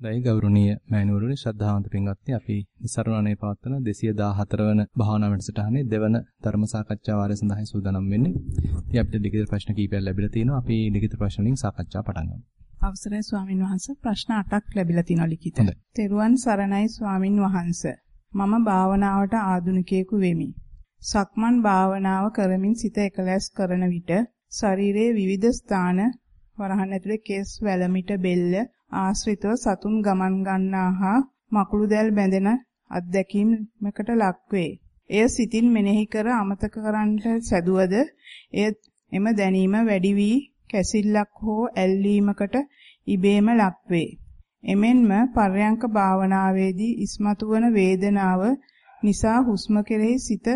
දෛ ගෞරවනීය මෑණිවරුනි ශ්‍රද්ධාවන්ත පින්වත්නි අපි නිසරුණනේ පවත්වන 214 වන භාවනා වැඩසටහනේ දෙවන ධර්ම සාකච්ඡා වාරය සඳහා සූදානම් වෙන්නේ. ඉතින් අපිට ලිඛිත ප්‍රශ්න කිහිපයක් ලැබිලා තිනවා. අපි ලිඛිත ප්‍රශ්න වලින් සාකච්ඡා පටන් ගමු. අවසරයි ස්වාමින් වහන්සේ ප්‍රශ්න 8ක් ලැබිලා තිනවා ලිඛිත. තෙරුවන් සරණයි ස්වාමින් වහන්සේ. මම භාවනාවට ආධුනිකයෙකු වෙමි. සක්මන් භාවනාව කරමින් සිත එකලස් කරන විට ශරීරයේ විවිධ ස්ථාන වරහන් ඇතුලේ කෙස් වැලමිට බෙල්ල ආශ්‍රිතව සතුන් ගමන් ගන්නා හා මකුළු දැල් බැඳෙන අත්දැකීමකට ලක්වේ. එය සිතින් මෙනෙහි කර අමතක කරන්නට සැදුවද එය එම දැනීම වැඩි වී කැසිල්ලක් හෝ ඇල්ලීමකට ඉබේම ලක්වේ. එමෙන්ම පර්යංක භාවනාවේදී ඉස්මතු වන වේදනාව නිසා හුස්ම කෙරෙහි සිත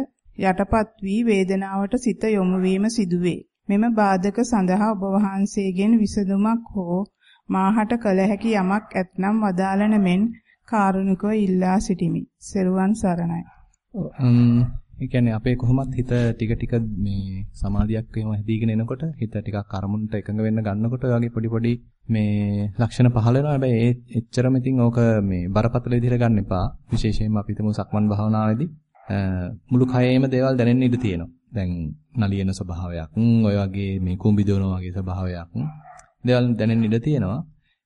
යටපත් වී වේදනාවට සිත යොමු වීම සිදුවේ. මෙම බාධක සඳහා ඔබ වහන්සේගෙන් විසඳුමක් හෝ මාහට කළ හැකි යමක් ඇතනම් වදාළන මෙන් කාරුණිකව ඉල්ලා සිටිමි. සෙරුවන් සරණයි. ඒ කියන්නේ අපේ කොහොමත් හිත ටික ටික මේ සමාධියක් එහෙම හැදීගෙන එනකොට හිත ටිකක් අරමුණට එකඟ වෙන්න ගන්නකොට වගේ පොඩි පොඩි මේ ලක්ෂණ පහළ වෙනවා. හැබැයි ඒ එච්චරම ඉතින් ඕක මේ බරපතල විදිහට ගන්න එපා. විශේෂයෙන්ම අපි හිතමු සක්මන් භාවනාවේදී මුළු කයෙම දේවල් දැනෙන්න ඉඩ තියෙනවා. දැන් නලියන ස්වභාවයක්, ඔය වගේ මේ කුඹි දෝන වගේ ස්වභාවයක්, දේවල් දැනෙන්න ඉඩ තියෙනවා.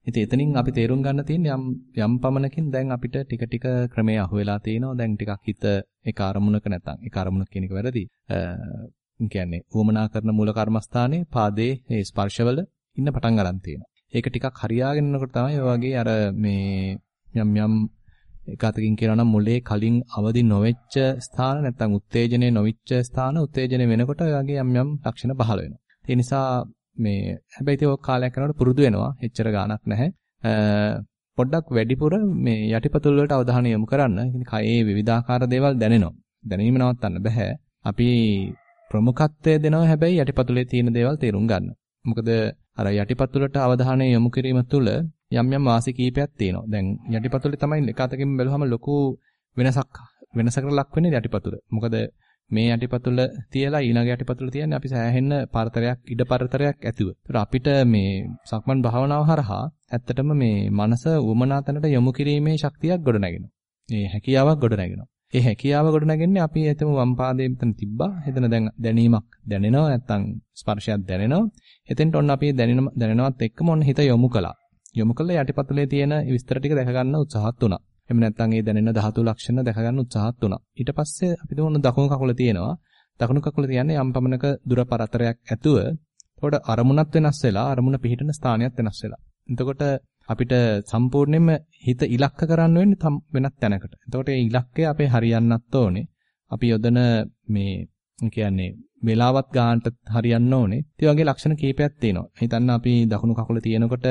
ඉතින් එතනින් අපි තේරුම් ගන්න තියෙන්නේ යම් යම් පමණකින් දැන් අපිට ටික ටික ක්‍රමයේ අහුවෙලා තියෙනවා. දැන් ටිකක් හිත ඒක අරමුණක නැතනම් ඒක අරමුණක කියන එක වැරදි. කියන්නේ වමනා කරන මූල කර්මස්ථානයේ පාදයේ ඒ ස්පර්ශවල ඉන්න පටන් ගන්න තියෙනවා. ඒක ටිකක් හරියාගෙන යනකොට තමයි ඔය වගේ අර මේ යම් යම් එකතකින් කියනවා නම් මුලේ කලින් අවදි නොවෙච්ච ස්ථාන නැත්නම් උත්තේජනේ නොවිච්ච ස්ථාන උත්තේජනේ වෙනකොට ඔය වගේ යම් යම් ලක්ෂණ පහළ වෙනවා. ඒ නිසා මේ හැබැයි ඒක කාලයක් යනකොට පුරුදු වෙනවා. එච්චර ගාණක් නැහැ. පොඩ්ඩක් වැඩිපුර මේ යටිපතුල් වලට අවධානය යොමු කරන්න. ඉතින් කයේ විවිධාකාර දේවල් දැනෙනවා. දැනීම නවත්තන්න බෑ. අපි ප්‍රමුඛත්වය දෙනවා හැබැයි යටිපතුලේ තියෙන දේවල් තේරුම් ගන්න. මොකද අර යටිපතුලට අවධානය යොමු කිරීම තුළ යම් යම් වාසි කීපයක් තියෙනවා. දැන් යටිපතුලේ තමයි එක අතකින් බැලුවම ලොකු වෙනසක් වෙනසකට ලක් වෙන්නේ යටිපතුල. මොකද මේ යටිපතුල තියලා ඊළඟ යටිපතුල තියන්නේ අපි සෑහෙන්න පරතරයක් ඉඩ පරතරයක් ඇතුව. ඒතර අපිට මේ සක්මන් භාවනාව හරහා ඇත්තටම මේ මනස උමනා තැනට යොමු කිරීමේ ශක්තියක් ගොඩනගෙනවා. මේ හැකියාවක් ගොඩනගෙනවා. ඒ හැකියාව ගොඩනගන්නේ අපි හිතමු වම් පාදයේ මෙතන තිබ්බා. එතන දැන් දැනීමක් දැනෙනවා නැත්නම් ස්පර්ශයක් දැනෙනවා. එතෙන්ට ඔන්න අපි දැනෙන දැනෙනවත් එක්කම ඔන්න හිත යොමු කළා. යොමු කළා යටිපතුලේ තියෙන විස්තර ටික දැක ගන්න උත්සාහත් වුණා. එහෙම නැත්නම් ඒ දැනෙන ධාතු ලක්ෂණ දැක ගන්න උත්සාහත් වුණා. ඊට පස්සේ අපි දුන්න දකුණු කකුල තියෙනවා. දකුණු කකුල තියන්නේ යම් පමණක දුර පරතරයක් ඇතුව. එතකොට අරමුණත් වෙනස් වෙලා අරමුණ පිහිටන ස්ථානයත් වෙනස් වෙලා. එතකොට අපිට සම්පූර්ණයෙන්ම හිත ඉලක්ක කරන්න වෙන්නේ වෙනත් තැනකට. එතකොට ඒ ඉලක්කය අපේ හරියන්නත් ඕනේ. අපි යොදන මේ කියන්නේ වෙලාවත් ගන්නට හරියන්න ඕනේ. ඒ වගේ ලක්ෂණ කීපයක් තියෙනවා. හිතන්න අපි දකුණු කකුල තියෙනකොට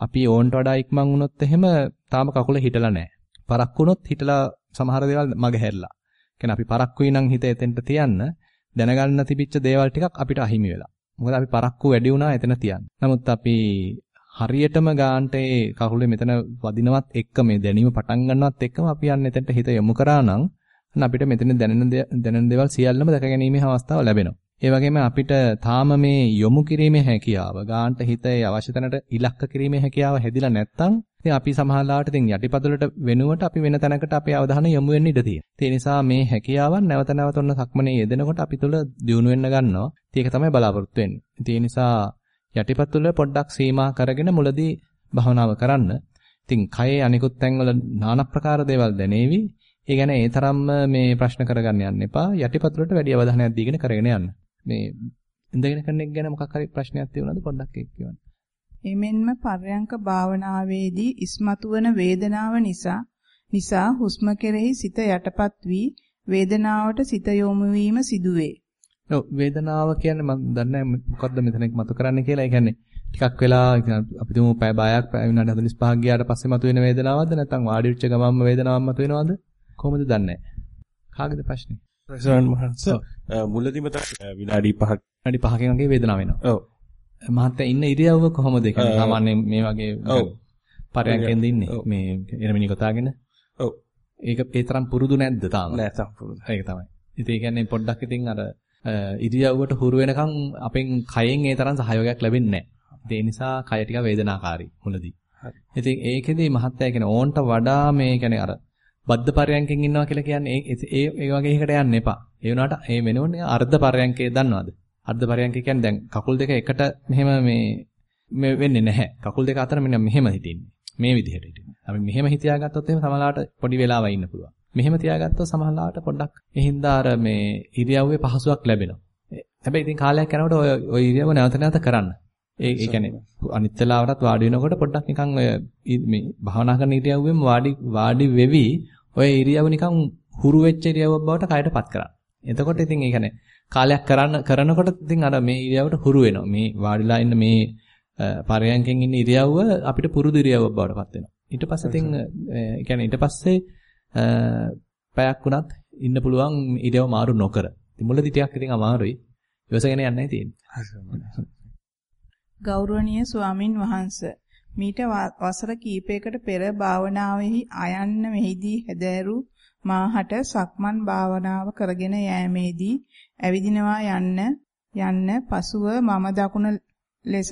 අපි ඕන්ට වඩා ඉක්මන් වුණොත් එහෙම තාම කකුල හිටලා නැහැ. පරක් වුණොත් හිටලා සමහර දේවල් මග හැරලා. කියන්නේ අපි පරක්කුයි නම් හිත එතෙන්ට තියන්න දැනගන්න තිබිච්ච දේවල් ටිකක් අපිට අහිමි වෙලා. මොකද අපි පරක්කු වැඩි වුණා එතන තියන්න. නමුත් අපි හරියටම ගාන්ට ඒ කකුලේ මෙතන වදිනවත් එක්ක මේ දැනීම පටන් ගන්නවත් එක්කම අපි යන්නේ එතෙන්ට හිත යොමු කරා නම් අපිට මෙතන දැනෙන දැනෙන දේවල් සියල්ලම දැක ගැනීමේ අවස්ථාව ලැබෙනවා. ඒ වගේම අපිට තාම මේ යොමු කිරීමේ හැකියාව ගාන්ට හිතේ අවශ්‍ය තැනට ඉලක්ක කිරීමේ හැකියාව හැදිලා නැත්නම් ඉතින් අපි සමහරලාට ඉතින් යටිපතුලට වෙනුවට අපි වෙන තැනකට අපේ අවධානය යොමු වෙන්න ඉඩ තියෙනවා. ඒ නිසා මේ හැකියාවන් නැවත නැවත ඔන්න සක්මනේ යෙදෙනකොට අපි තුල දියුණු වෙන්න ගන්නවා. ඉතින් ඒක තමයි බලාපොරොත්තු වෙන්නේ. ඉතින් ඒ නිසා යටිපතුල පොඩ්ඩක් සීමා කරගෙන මුලදී භවනාව කරන්න. ඉතින් කයේ අනිකුත් තැන්වල নানা ප්‍රකාර දේවල් දැනේවි. ඒ ගැන ඒ තරම්ම මේ ප්‍රශ්න කරගන්න යන්න එපා. යටිපතුලට වැඩි අවධානයක් දීගෙන කරගෙන යන්න. මේ ඉඳගෙන කරන එක ගැන මොකක් හරි ප්‍රශ්නයක් තියෙනවද පොඩ්ඩක් ඒක කියන්න. එමෙන්ම පර්යංක භාවනාවේදී ඉස්මතු වන වේදනාව නිසා නිසා හුස්ම කෙරෙහි සිත යටපත් වී වේදනාවට සිත යොමු වීම සිදුවේ. ඔව් වේදනාව කියන්නේ මම දන්නේ මොකද්ද මෙතන මතු කරන්න කියලා. ඒ කියන්නේ ටිකක් වෙලා අපි තුමු පැය බායක් පැය විනාඩි 45ක් ගියාට පස්සේ මතුවෙන වේදනාවක්ද නැත්නම් වාඩි වෙච්ච ගමන්ම වේදනාවක් මතුවෙනවද? කොහොමද දන්නේ? කාගේද ප්‍රශ්නේ? රසවන් මහන්ස මුලදීම විනාඩි 5ක් විනාඩි 5කින් වගේ වේදනාවක් වෙනවා. ඔව්. මහත්තයා ඉන්න ඉරියව්ව කොහොමද? කියන්නේ සාමාන්‍යයෙන් මේ වගේ ඔව්. පරයන්කෙන්ද ඉන්නේ? මේ එරමිනි කොටාගෙන? ඔව්. ඒක ඒ තරම් පුරුදු නැද්ද තාම? නෑ තාම පුරුදු. ඒක තමයි. ඉතින් ඒ කියන්නේ පොඩ්ඩක් ඉතින් අර ඉරියව්වට හුරු වෙනකන් අපෙන් කයෙන් ඒ තරම් සහයෝගයක් ලැබෙන්නේ නැහැ. ඒ නිසා කය ටික වේදනාකාරී මුලදී. ඉතින් ඒකෙදී මහත්තයා කියන ඕන්ට වඩා මේ කියන්නේ අර බද්ධ පරයන්කෙන් ඉන්නවා කියලා කියන්නේ ඒ ඒ වගේ එකකට යන්න එපා. ඒ වුණාට මේ වෙනුවට අර්ධ පරයන්කේ දන්නවද? අර්ධ පරයන්කේ කියන්නේ දැන් කකුල් දෙක එකට මෙහෙම මේ මේ වෙන්නේ නැහැ. කකුල් දෙක අතර මෙන්න මෙහෙම හිටින්නේ. මේ විදිහට හිටින්නේ. අපි මෙහෙම හිතියාගත්තොත් එහෙම සමහරලාට පොඩි වෙලාවක් ඉන්න පුළුවන්. මෙහෙම තියාගත්තොත් සමහරලාට පොඩ්ඩක් එහින්දා අර මේ ඉරියව්වේ පහසුවක් ලැබෙනවා. හැබැයි ඉතින් කාලයක් යනකොට ඔය ඔය ඉරියව්ව නැවත නැවත කරන්න. ඒ ඒ කියන්නේ අනිත් වෙලාවටත් වාඩි වෙනකොට පොඩ්ඩක් නිකන් ඔය මේ භාවනා කරන ඉරියව්වෙම වාඩි වාඩි වෙවි ඔය ඉරියව්ව නිකන් හුරු වෙච්ච ඉරියව්වක් බවට කයටපත් කරන්න. එතකොට ඉතින් ඒ කියන්නේ කාලයක් කරන්න කරනකොට ඉතින් අර මේ ඉරියව්වට හුරු වෙනවා. මේ වාඩිලා ඉන්න මේ පරයන්කෙන් ඉන්න ඉරියව්ව අපිට පුරුදු ඉරියව්වක් බවට පත් වෙනවා. ඊට පස්සේ ඉතින් ඒ කියන්නේ ඊට පස්සේ පැයක් වුණත් ඉන්න පුළුවන් ඉරියව් මාරු නොකර. ඉතින් මුලදී ටිකක් ඉතින් අමාරුයි. ඉවසගෙන යන්නයි තියෙන්නේ. ගෞරවනීය ස්වාමින් වහන්සේ මීට වසර කිහිපයකට පෙර භාවනාවෙහි අයන්න මෙහිදී හැදෑරු මාහට සක්මන් භාවනාව කරගෙන යෑමේදී ඇවිදිනවා යන්න යන්න පසුව මම දකුණ ලෙස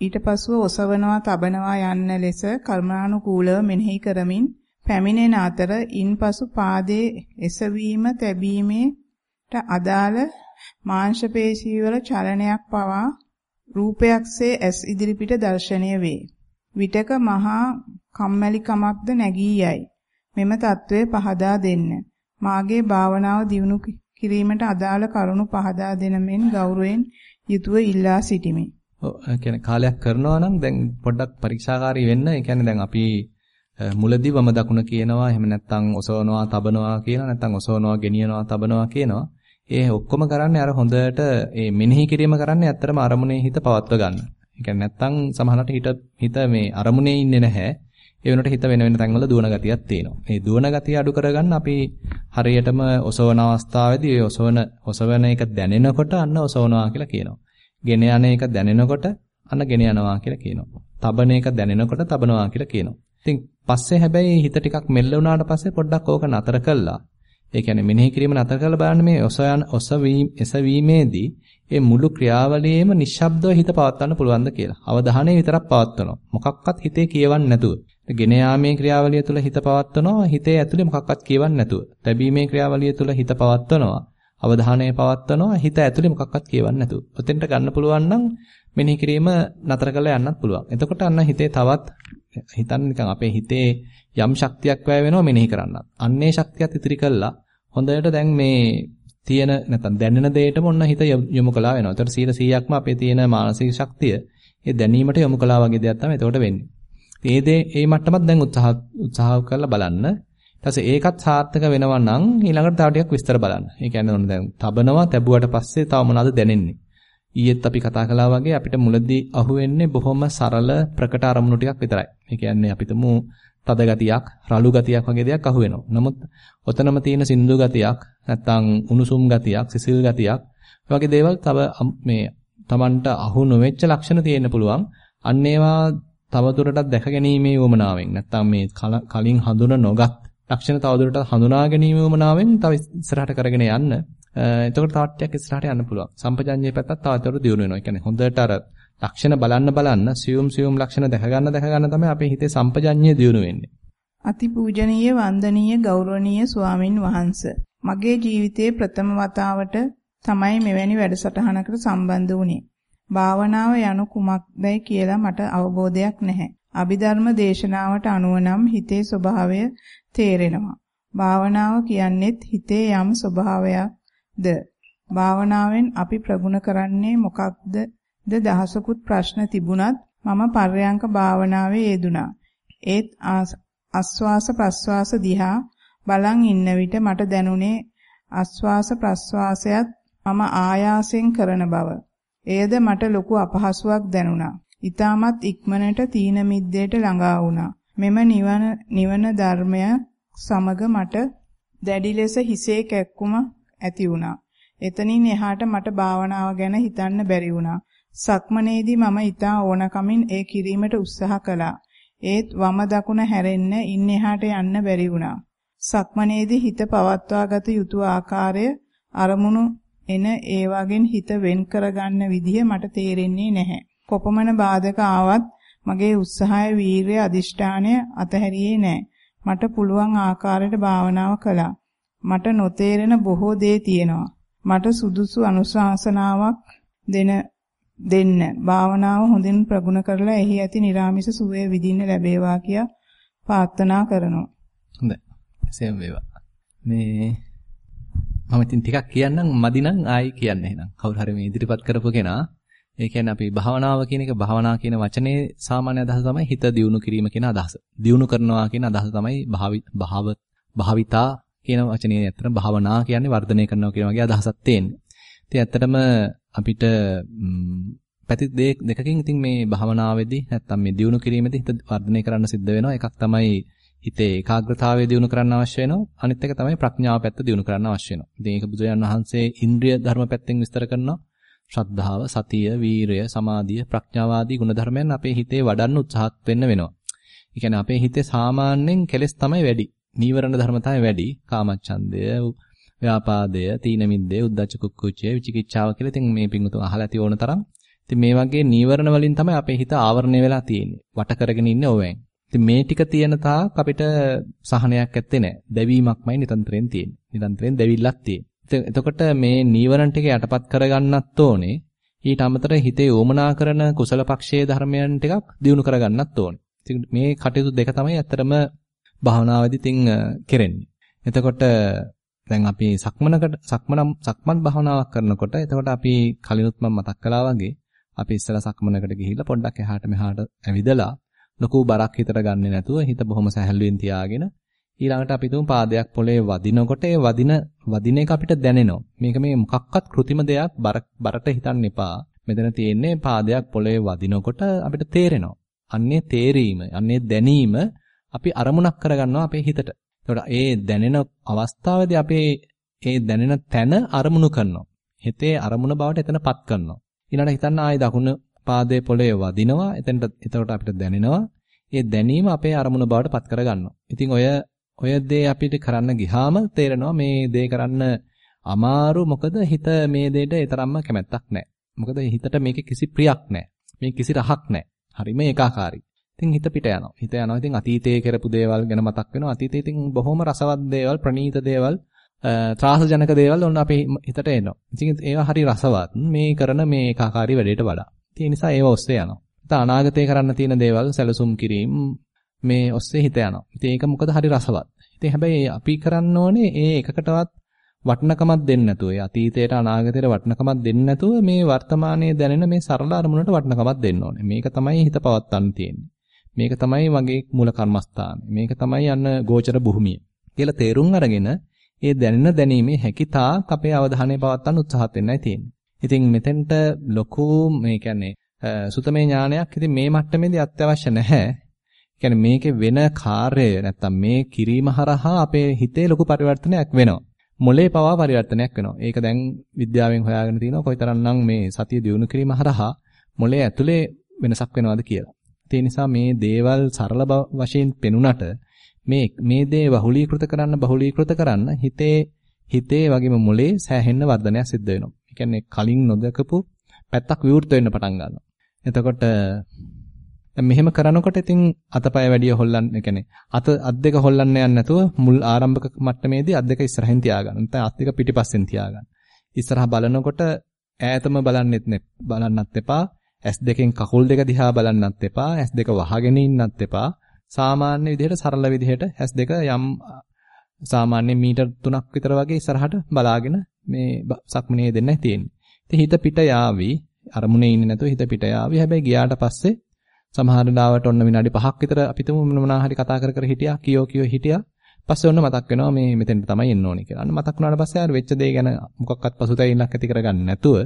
ඊට පසුව ඔසවනවා තබනවා යන්න ලෙස කර්මානුකූලව මෙනෙහි කරමින් පැමිණෙන අතර ඉන්පසු පාදයේ එසවීම තැබීමේට අදාළ මාංශ පේශීවල චලනයක් පවා රූපයක්සේ ඇස් ඉදිරිපිට දැర్శණය වේ. විටක මහා කම්මැලිකමක්ද නැගී යයි. මෙම తත්වය පහදා දෙන්න. මාගේ භාවනාව දියුණු කිරීමට අදාළ කරුණු පහදා දෙන මෙන් ගෞරවයෙන් යුතුව ඉල්ලා සිටිමි. ඔව් කියන්නේ කාලයක් කරනවා නම් දැන් පොඩ්ඩක් පරීක්ෂාකාරී වෙන්න. ඒ කියන්නේ දැන් අපි මුලදී වම දකුණ කියනවා එහෙම නැත්නම් ඔසවනවා තබනවා කියලා නැත්නම් ඔසවනවා ගෙනියනවා තබනවා කියනවා. ඒ ඔක්කොම කරන්නේ අර හොඳට ඒ මෙනෙහි කිරීම කරන්නේ ඇත්තටම අරමුණේ හිත පවත්ව ගන්න. ඒ කියන්නේ නැත්නම් සමහරවිට හිත හිත මේ අරමුණේ ඉන්නේ නැහැ. ඒ වෙනකොට හිත වෙන වෙන තැන්වල දුවන ගතියක් තියෙනවා. මේ දුවන ගතිය අඩු කරගන්න අපි හරියටම ඔසවන අවස්ථාවේදී ඒ ඔසවන ඔසවන එක දැනෙනකොට අන්න ඔසවනවා කියලා කියනවා. ගෙන යන එක දැනෙනකොට අන්න ගෙන යනවා කියලා කියනවා. තබන එක දැනෙනකොට තබනවා කියලා කියනවා. ඉතින් පස්සේ හැබැයි හිත ටිකක් මෙල්ල වුණාට පස්සේ පොඩ්ඩක් ඕක නතර කළා. ඒ කියන්නේ මෙනෙහි කිරීම නතර කරලා බලන්න මේ ඔසයන් ඔසවීම එසවීමේදී මේ මුළු ක්‍රියාවලියේම නිශ්ශබ්දව හිත පවත්වන්න පුළුවන්ද කියලා. අවධානය විතරක් පවත්වනවා. මොකක්වත් හිතේ කියවන්නේ නැතුව. ගෙන යාමේ ක්‍රියාවලිය තුළ හිත පවත්වනවා. හිතේ ඇතුලේ මොකක්වත් කියවන්නේ නැතුව. තැබීමේ ක්‍රියාවලිය තුළ හිත පවත්වනවා. අවධානය පවත්වනවා. හිත ඇතුලේ මොකක්වත් කියවන්නේ නැතුව. ඔතෙන්ට ගන්න පුළුවන් නම් මෙනෙහි කිරීම නතර කරලා යන්නත් පුළුවන්. එතකොට අන්න හිතේ තවත් හිතන්න නිකන් අපේ හිතේ යම් ශක්තියක් වැය වෙනවා මෙනෙහි කරන්නත්. අන්නේ ශක්තියත් ඉතිරි කළා හොඳට දැන් මේ තියෙන නැත්නම් දැනෙන දෙයටම ඔන්න හිත යොමු කළා වෙනවා. ඒතර 100%ක්ම අපේ තියෙන මානසික ශක්තිය ඒ දැනීමට යොමු කළා වගේ දෙයක් තමයි එතකොට වෙන්නේ. ඒ දේ ඒ මට්ටමත් දැන් උත්සාහ උත්සාහ කරලා බලන්න. ඊට පස්සේ ඒකත් සාර්ථක වෙනවා නම් ඊළඟට තව ටිකක් විස්තර බලන්න. ඒ කියන්නේ ඔන්න දැන් තබනවා තැබුවට පස්සේ තව මොනවද දැනෙන්නේ? ඊයේත් අපි කතා කළා වගේ අපිට මුලදී අහුවෙන්නේ බොහොම සරල ප්‍රකට අරමුණු ටිකක් විතරයි. ඒ කියන්නේ අපිටම තද ගතියක්, රළු ගතියක් වගේ දෙයක් අහු වෙනවා. නමුත් ඔතනම තියෙන සින්දු ගතියක්, නැත්නම් උණුසුම් ගතියක්, සිසිල් ගතියක් වගේ දේවල් තව මේ Tamanට අහු නොවෙච්ච ලක්ෂණ තියෙන්න පුළුවන්. අන්න ඒවා තවදුරටත් දැක ගැනීමේ වමනාවෙන් නැත්නම් මේ කලින් හඳුන නොගත් ලක්ෂණ තවදුරටත් හඳුනා ගැනීමේ වමනාවෙන් තව ඉස්සරහට කරගෙන යන්න. එතකොට තවත් ටිකක් ඉස්සරහට යන්න පුළුවන්. සම්පජඤ්ඤයේ පැත්තත් තවතර දියුණු වෙනවා. ඒ කියන්නේ හොඳට අර ලක්ෂණ බලන්න බලන්න සියුම් සියුම් ලක්ෂණ දැක ගන්න දැක ගන්න තමයි අපේ හිතේ සම්පජඤ්ඤය දියුණු වෙන්නේ. අතිපූජනීය වන්දනීය ගෞරවනීය ස්වාමින් වහන්සේ මගේ ජීවිතයේ ප්‍රථම වතාවට තමයි මෙවැනි වැඩසටහනකට සම්බන්ධ වුණේ. භාවනාව යනු කුමක්දයි කියලා මට අවබෝධයක් නැහැ. අභිධර්ම දේශනාවට අනුව නම් හිතේ ස්වභාවය තේරෙනවා. භාවනාව කියන්නේත් හිතේ යම් ස්වභාවයක්ද. භාවනාවෙන් අපි ප්‍රගුණ කරන්නේ මොකක්ද ද දහසකුත් ප්‍රශ්න තිබුණත් මම පර්යංක භාවනාවේ යෙදුනා. ඒත් ආස්වාස ප්‍රස්වාස දිහා බලන් ඉන්න විට මට දැනුනේ ආස්වාස ප්‍රස්වාසයත් මම ආයාසෙන් කරන බව. එයද මට ලොකු අපහසුාවක් දැනුණා. ඊටමත් ඉක්මනට තීන මිද්දේට ළඟා වුණා. මෙම නිවන නිවන ධර්මය සමග මට දැඩි ලෙස හිසේ කැක්කුම ඇති වුණා. එතනින් එහාට මට භාවනාව ගැන හිතන්න බැරි වුණා. සක්මනේදී මම ඊටා ඕනකමින් ඒ කිරීමට උත්සාහ කළා. ඒත් වම දකුණ හැරෙන්න ඉන් එහාට යන්න බැරි වුණා. සක්මනේදී හිත පවත්වාගත යුතු ආකාරය අරමුණු එන ඒවාගෙන් හිත වෙන් කරගන්න විදිහ මට තේරෙන්නේ නැහැ. කොපමණ බාධක ආවත් මගේ උත්සාහය, වීරිය, අදිෂ්ඨානය අතහැරියේ නැහැ. මට පුළුවන් ආකාරයට භාවනාව කළා. මට නොතේරෙන බොහෝ දේ තියෙනවා. මට සුදුසු අනුශාසනාවක් දෙන දෙන්න. භාවනාව හොඳින් ප්‍රගුණ කරලා එහි ඇති නිර්ාමිෂ සුවය විඳින්න ලැබේවා කියා ප්‍රාර්ථනා කරනවා. හොඳයි. එසේම වේවා. මේ මම ඉතින් ටිකක් කියන්නම් මදි නම් ආයි කියන්න එහෙනම්. කවුරු හරි මේ ඉදිරිපත් කරපු කෙනා ඒ කියන්නේ අපි භාවනාව කියන එක භාවනා කියන වචනේ සාමාන්‍ය අදහස තමයි හිත දියුණු කිරීම කියන අදහස. දියුණු කරනවා කියන අදහස තමයි භාව භාවිතා කියන වචනේ ඇත්තටම භාවනා කියන්නේ වර්ධනය කරනවා කියන වගේ අදහසක් තියෙන්නේ. ඉතින් ඇත්තටම අපිට පැති දෙකකින් ඉතින් මේ භාවනාවේදී නැත්තම් මේ දියුණු කිරීමේදී හිත වර්ධනය කරන්න සිද්ධ වෙනවා. එකක් තමයි හිතේ ඒකාග්‍රතාවය දියුණු කරන්න අවශ්‍ය වෙනවා. අනිත් එක තමයි ප්‍රඥාව පැත්ත දියුණු කරන්න අවශ්‍ය වෙනවා. ඉතින් ඒක බුදුරජාණන් වහන්සේ ඉන්ද්‍රිය ධර්ම පැත්තෙන් විස්තර කරනවා. ශ්‍රද්ධාව, සතිය, වීරය, සමාධිය, ප්‍රඥාව ආදී ගුණධර්මයන් අපේ හිතේ වඩන්න උත්සාහත් වෙන්න වෙනවා. ඒ කියන්නේ අපේ හිතේ සාමාන්‍යයෙන් කෙලෙස් තමයි වැඩි. නීවරණ ධර්ම තමයි වැඩි. කාමච්ඡන්දය, ව්‍යාපාදය, තීන මිද්දේ, උද්ධච්ච කුක්කුච්චය, විචිකිච්ඡාව කියලා ඉතින් මේ පිංගුතුන් අහලා ඇති ඕන තරම්. ඉතින් මේ වගේ නීවරණ වලින් තමයි අපේ හිත ආවරණය වෙලා තියෙන්නේ. වට කරගෙන ඉන්නේ ඕවෙන්. ඉතින් මේ ටික තියෙන තාක් අපිට සහනයක් ඇත්තේ නැහැ. දැවීමක්මයි නිතන්තරෙන් තියෙන්නේ. නිතන්තරෙන් දැවිල්ලක් තියෙන්නේ. එතකොට මේ නීවරණ ටික යටපත් කරගන්නත් ඕනේ. ඊට අමතර හිතේ ඕමනා කරන කුසල පක්ෂයේ ධර්මයන් ටිකක් දියුණු කරගන්නත් ඕනේ. ඉතින් මේ කටයුතු දෙක තමයි ඇත්තටම භාවනාවේදී තින් කෙරෙන්නේ. එතකොට දැන් අපි සක්මනකට සක්මන සක්මන් භාවනාවක් කරනකොට එතකොට අපි කලිනුත් මම මතක් කළා වගේ අපි ඉස්සලා සක්මනකට ගිහිල්ලා පොඩ්ඩක් එහාට මෙහාට ඇවිදලා ලොකු බරක් හිතට ගන්නෙ නැතුව හිත බොහොම සැහැල්ලුවෙන් තියාගෙන ඊළඟට අපි තුමු පාදයක් පොළේ වදිනකොට ඒ වදින වදින එක අපිට දැනෙනවා. මේක මේ මොකක්වත් કૃතිම දෙයක් බරට හිතන්න එපා. මෙතන තියෙන්නේ පාදයක් පොළේ වදිනකොට අපිට තේරෙනවා. අන්නේ තේරීම, අන්නේ දැනීම අපි අරමුණක් කරගන්නවා අපේ හිතට. එතකොට ඒ දැනෙන අවස්ථාවේදී අපේ ඒ දැනෙන තැන අරමුණු කරනවා. හිතේ අරමුණ බවට එතනපත් කරනවා. ඊළඟට හිතන්න ආයේ දකුණු පාදයේ පොළවේ වදිනවා. එතනට එතකොට අපිට දැනෙනවා. ඒ දැනීම අපේ අරමුණ බවට පත් කරගන්නවා. ඉතින් ඔය ඔය දේ අපිට කරන්න ගියාම තේරෙනවා මේ දේ කරන්න අමාරු මොකද හිත මේ දෙයට තරම්ම කැමැත්තක් නැහැ. මොකද හිතට මේකේ කිසි ප්‍රියක් නැහැ. මේ කිසි රහක් නැහැ. හරිම ඒකාකාරයි. ඉතින් හිත පිට යනවා. හිත යනවා. ඉතින් අතීතයේ කරපු දේවල් ගැන මතක් වෙනවා. අතීතයේ ඉතින් බොහොම රසවත් දේවල්, ප්‍රණීත දේවල්, ත්‍රාසජනක දේවල් ඔන්න අපේ හිතට එනවා. ඉතින් ඒවා හරි රසවත්. මේ කරන මේ ඒකාකාරී වැඩේට වඩා. ඒ නිසා ඒව ඔස්සේ යනවා. ඉතින් අනාගතේ කරන්න තියෙන දේවල් සැලසුම් කිරීම මේ ඔස්සේ හිත යනවා. ඉතින් ඒක මොකද හරි රසවත්. ඉතින් හැබැයි අපි කරන්න ඕනේ ඒ එකකටවත් වටිනකමක් දෙන්නේ නැතුව, ඒ අතීතයට අනාගතයට වටිනකමක් දෙන්නේ නැතුව මේ වර්තමානයේ දැනෙන මේ සරල අරමුණට වටිනකමක් දෙන්න ඕනේ. මේක තමයි හිත පවත්වන්න තියෙන්නේ. මේක තමයි මගේ මූල කර්මස්ථානය. මේක තමයි යන්න ගෝචර භූමිය. කියලා තේරුම් අරගෙන ඒ දැනෙන දැනීමේ හැකියතාක් අපේ අවධානය පවත්වන්න උත්සාහත් වෙන්නයි තියෙන්නේ. ඉතින් මෙතෙන්ට ලොකු මේ කියන්නේ සුතමේ ඥානයක් ඉතින් මේ මට්ටමේදී අත්‍යවශ්‍ය නැහැ. කියන්නේ මේකේ වෙන කාර්යය නැත්තම් මේ කිරීම හරහා අපේ හිතේ ලොකු පරිවර්තනයක් වෙනවා. මොලේ පවා පරිවර්තනයක් වෙනවා. ඒක දැන් විද්‍යාවෙන් හොයාගෙන තිනවා කොයිතරම්නම් මේ සතිය දියුණු කිරීම හරහා මොලේ ඇතුලේ වෙනසක් වෙනවද කියලා. ඒ නිසා මේ දේවල් සරල වශයෙන් පෙනුනට මේ මේ දේ බහුලීකృత කරන්න බහුලීකృత කරන්න හිතේ හිතේ වගේම මොලේ සෑහෙන්න වර්ධනයක් සිද්ධ වෙනවා. ඒ කියන්නේ කලින් නොදකපු පැත්තක් විවෘත වෙන්න පටන් ගන්නවා. එතකොට දැන් මෙහෙම කරනකොට ඉතින් අතපය වැඩිය හොල්ලන්න, ඒ කියන්නේ අත අත් දෙක හොල්ලන්න යන්නේ නැතුව මුල් ආරම්භක මට්ටමේදී අත් දෙක ඉස්සරහින් තියාගන්න. නැත්නම් අත් දෙක පිටිපස්සෙන් තියාගන්න. ඉස්සරහා බලනකොට ඈතම බලන්නෙත් බලන්නත් එපා. S2කින් කකුල් දෙක දිහා බලන්නත් එපා. S2 වහගෙන ඉන්නත් එපා. සාමාන්‍ය විදිහට සරල විදිහට S2 යම් සාමාන්‍ය මීටර් 3ක් විතර වගේ ඉස්සරහට බලාගෙන මේ සක්මනේ දෙන්නයි තියෙන්නේ. ඉතින් හිත පිට යාවි. අරමුණේ ඉන්නේ නැතුව හිත පිට යාවි. හැබැයි ගියාට පස්සේ සමහර ලාවට ඔන්න විනාඩි 5ක් විතර අපිටම මොනවා හරි කතා කර කර හිටියා. කියෝ කියෝ හිටියා. පස්සේ ඔන්න මතක් වෙනවා මේ මෙතෙන්ට තමයි එන්න ඕනේ කියලා. අන්න මතක් වුණාට පස්සේ ආර වෙච්ච දේ ගැන මොකක්වත් පසුතැවිල්ලක් ඇති කරගන්න නැතුව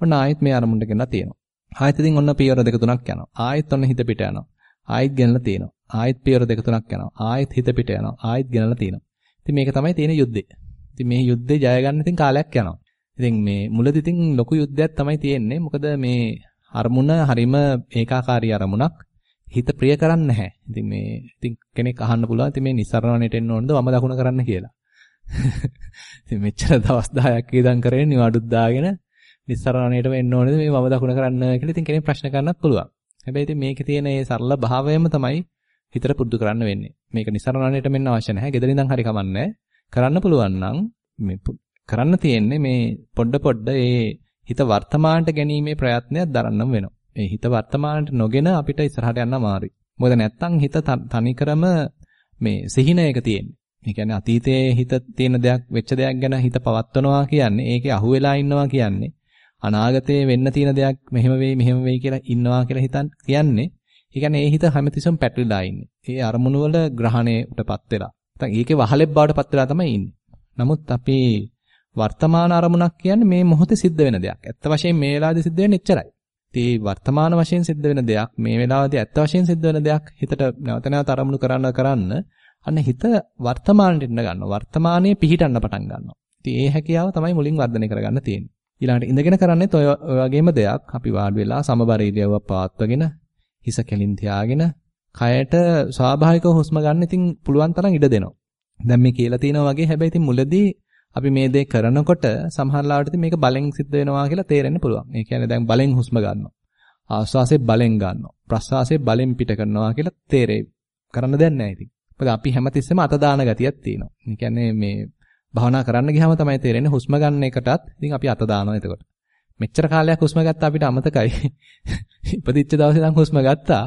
ඔන්න ආයෙත් මේ අරමුණට ගෙනලා තියෙනවා. ආයෙත් ඉතින් ඔන්න පියවර දෙක තුනක් යනවා. ආයෙත් ඔන්න හිත පිට යනවා. ආයෙත් ගෙනලා තියෙනවා. ආයෙත් පියවර දෙක තුනක් යනවා. ආයෙත් හිත පිට යනවා. ආයෙත් ගෙනලා තියෙනවා. ඉතින් මේක තමයි තියෙන යුද්ධේ. ඉතින් මේ යුද්ධේ ජය ගන්න ඉතින් කාලයක් යනවා. ඉතින් මේ මුලදී ඉතින් ලොකු යුද්ධයක් තමයි තියෙන්නේ. මොකද මේ අරමුණ හරීම ඒකාකාරී අරමුණක්. හිත ප්‍රිය කරන්නේ නැහැ. ඉතින් මේ ඉතින් කෙනෙක් අහන්න පුළුවන් ඉතින් මේ නිස්සරණයට එන්න ඕනද වම දකුණ කරන්න කියලා. ඉතින් මෙච්චර දවස් 10ක් ඉඳන් කරේ නිවාඩුත් දාගෙන නිස්සරණයටම එන්න ඕනේද මේ වම දකුණ කරන්න කියලා ඉතින් කෙනෙක් ප්‍රශ්න කරන්නත් පුළුවන්. හැබැයි ඉතින් මේකේ තියෙන මේ සරල භාවයම තමයි හිතට පුරුදු කරන්න වෙන්නේ. මේක નિසරණණයට මෙන්න අවශ්‍ය නැහැ. ගෙදර ඉඳන් හරි කමන්නේ. කරන්න පුළුවන් නම් මේ කරන්න තියෙන්නේ මේ පොඩ පොඩ ඒ හිත වර්තමානට ගැනීමේ ප්‍රයත්නයක් දරන්නම වෙනවා. මේ හිත වර්තමානට නොගෙන අපිට ඉස්සරහට යන්න අමාරුයි. මොකද නැත්තම් හිත තනිකරම මේ සිහිනයක තියෙන්නේ. ඒ කියන්නේ අතීතයේ හිත තියෙන දෙයක් වෙච්ච දෙයක් ගැන හිත පවත්වනවා කියන්නේ ඒකේ අහුවෙලා ඉන්නවා කියන්නේ අනාගතයේ වෙන්න තියෙන දෙයක් මෙහෙම වෙයි මෙහෙම වෙයි කියලා ඉන්නවා කියලා හිතන් කියන්නේ ඒ කියන්නේ ඒ හිත හැමතිස්සෙම පැටලිලා ඉන්නේ. ඒ අරමුණු වල ග්‍රහණයටපත් වෙලා. නැත්නම් ඒකේ වහලෙක් බවට පත් වෙලා තමයි ඉන්නේ. නමුත් අපි වර්තමාන අරමුණක් කියන්නේ මේ මොහොතේ සිද්ධ වෙන දෙයක්. ඇත්ත වශයෙන් මේ වෙලාවේදී සිද්ධ වෙන්නේ එච්චරයි. ඉතින් වර්තමාන වශයෙන් සිද්ධ වෙන දෙයක් මේ වෙලාවේදී ඇත්ත වශයෙන් සිද්ධ වෙන දෙයක් හිතට නැවත නැවත අරමුණු කරන්න කරන්න අන්න හිත වර්තමානෙට ඉන්න ගන්නවා. වර්තමානයේ පිහිටන්න පටන් ගන්නවා. ඉතින් ඒ හැකියාව තමයි මුලින් වර්ධනය කරගන්න තියෙන්නේ. ඊළඟට ඉඳගෙන කරන්නේත් ඔය වගේම දෙයක්. අපි වාඩි වෙලා සමබර ඉරියව්වක් පවත්වාගෙන හිස කෙලින් තියාගෙන කයට ස්වාභාවිකව හුස්ම ගන්න ඉතින් පුළුවන් තරම් ඉඩ දෙනවා. දැන් මේ කියලා තියෙනවා වගේ හැබැයි ඉතින් මුලදී අපි මේ දේ කරනකොට සමහර ලාවට ඉතින් මේක බලෙන් සිද්ධ වෙනවා කියලා තේරෙන්න පුළුවන්. ඒ කියන්නේ දැන් බලෙන් හුස්ම ගන්නවා. ආශ්වාසයේ බලෙන් ගන්නවා. ප්‍රශ්වාසයේ බලෙන් පිට කරනවා කියලා තේරෙයි. කරන්න දෙයක් නැහැ ඉතින්. මොකද අපි හැමතිස්සෙම අත දාන ගතියක් තියෙනවා. ඒ කියන්නේ මේ භාවනා කරන්න ගියාම තමයි තේරෙන්නේ හුස්ම ගන්න එකටත් ඉතින් අපි අත දානවා එතකොට. මෙච්චර කාලයක් හුස්ම ගත්තා අපිට අමතකයි. ඉපදිච්ච දවසේ නම් හුස්ම ගත්තා.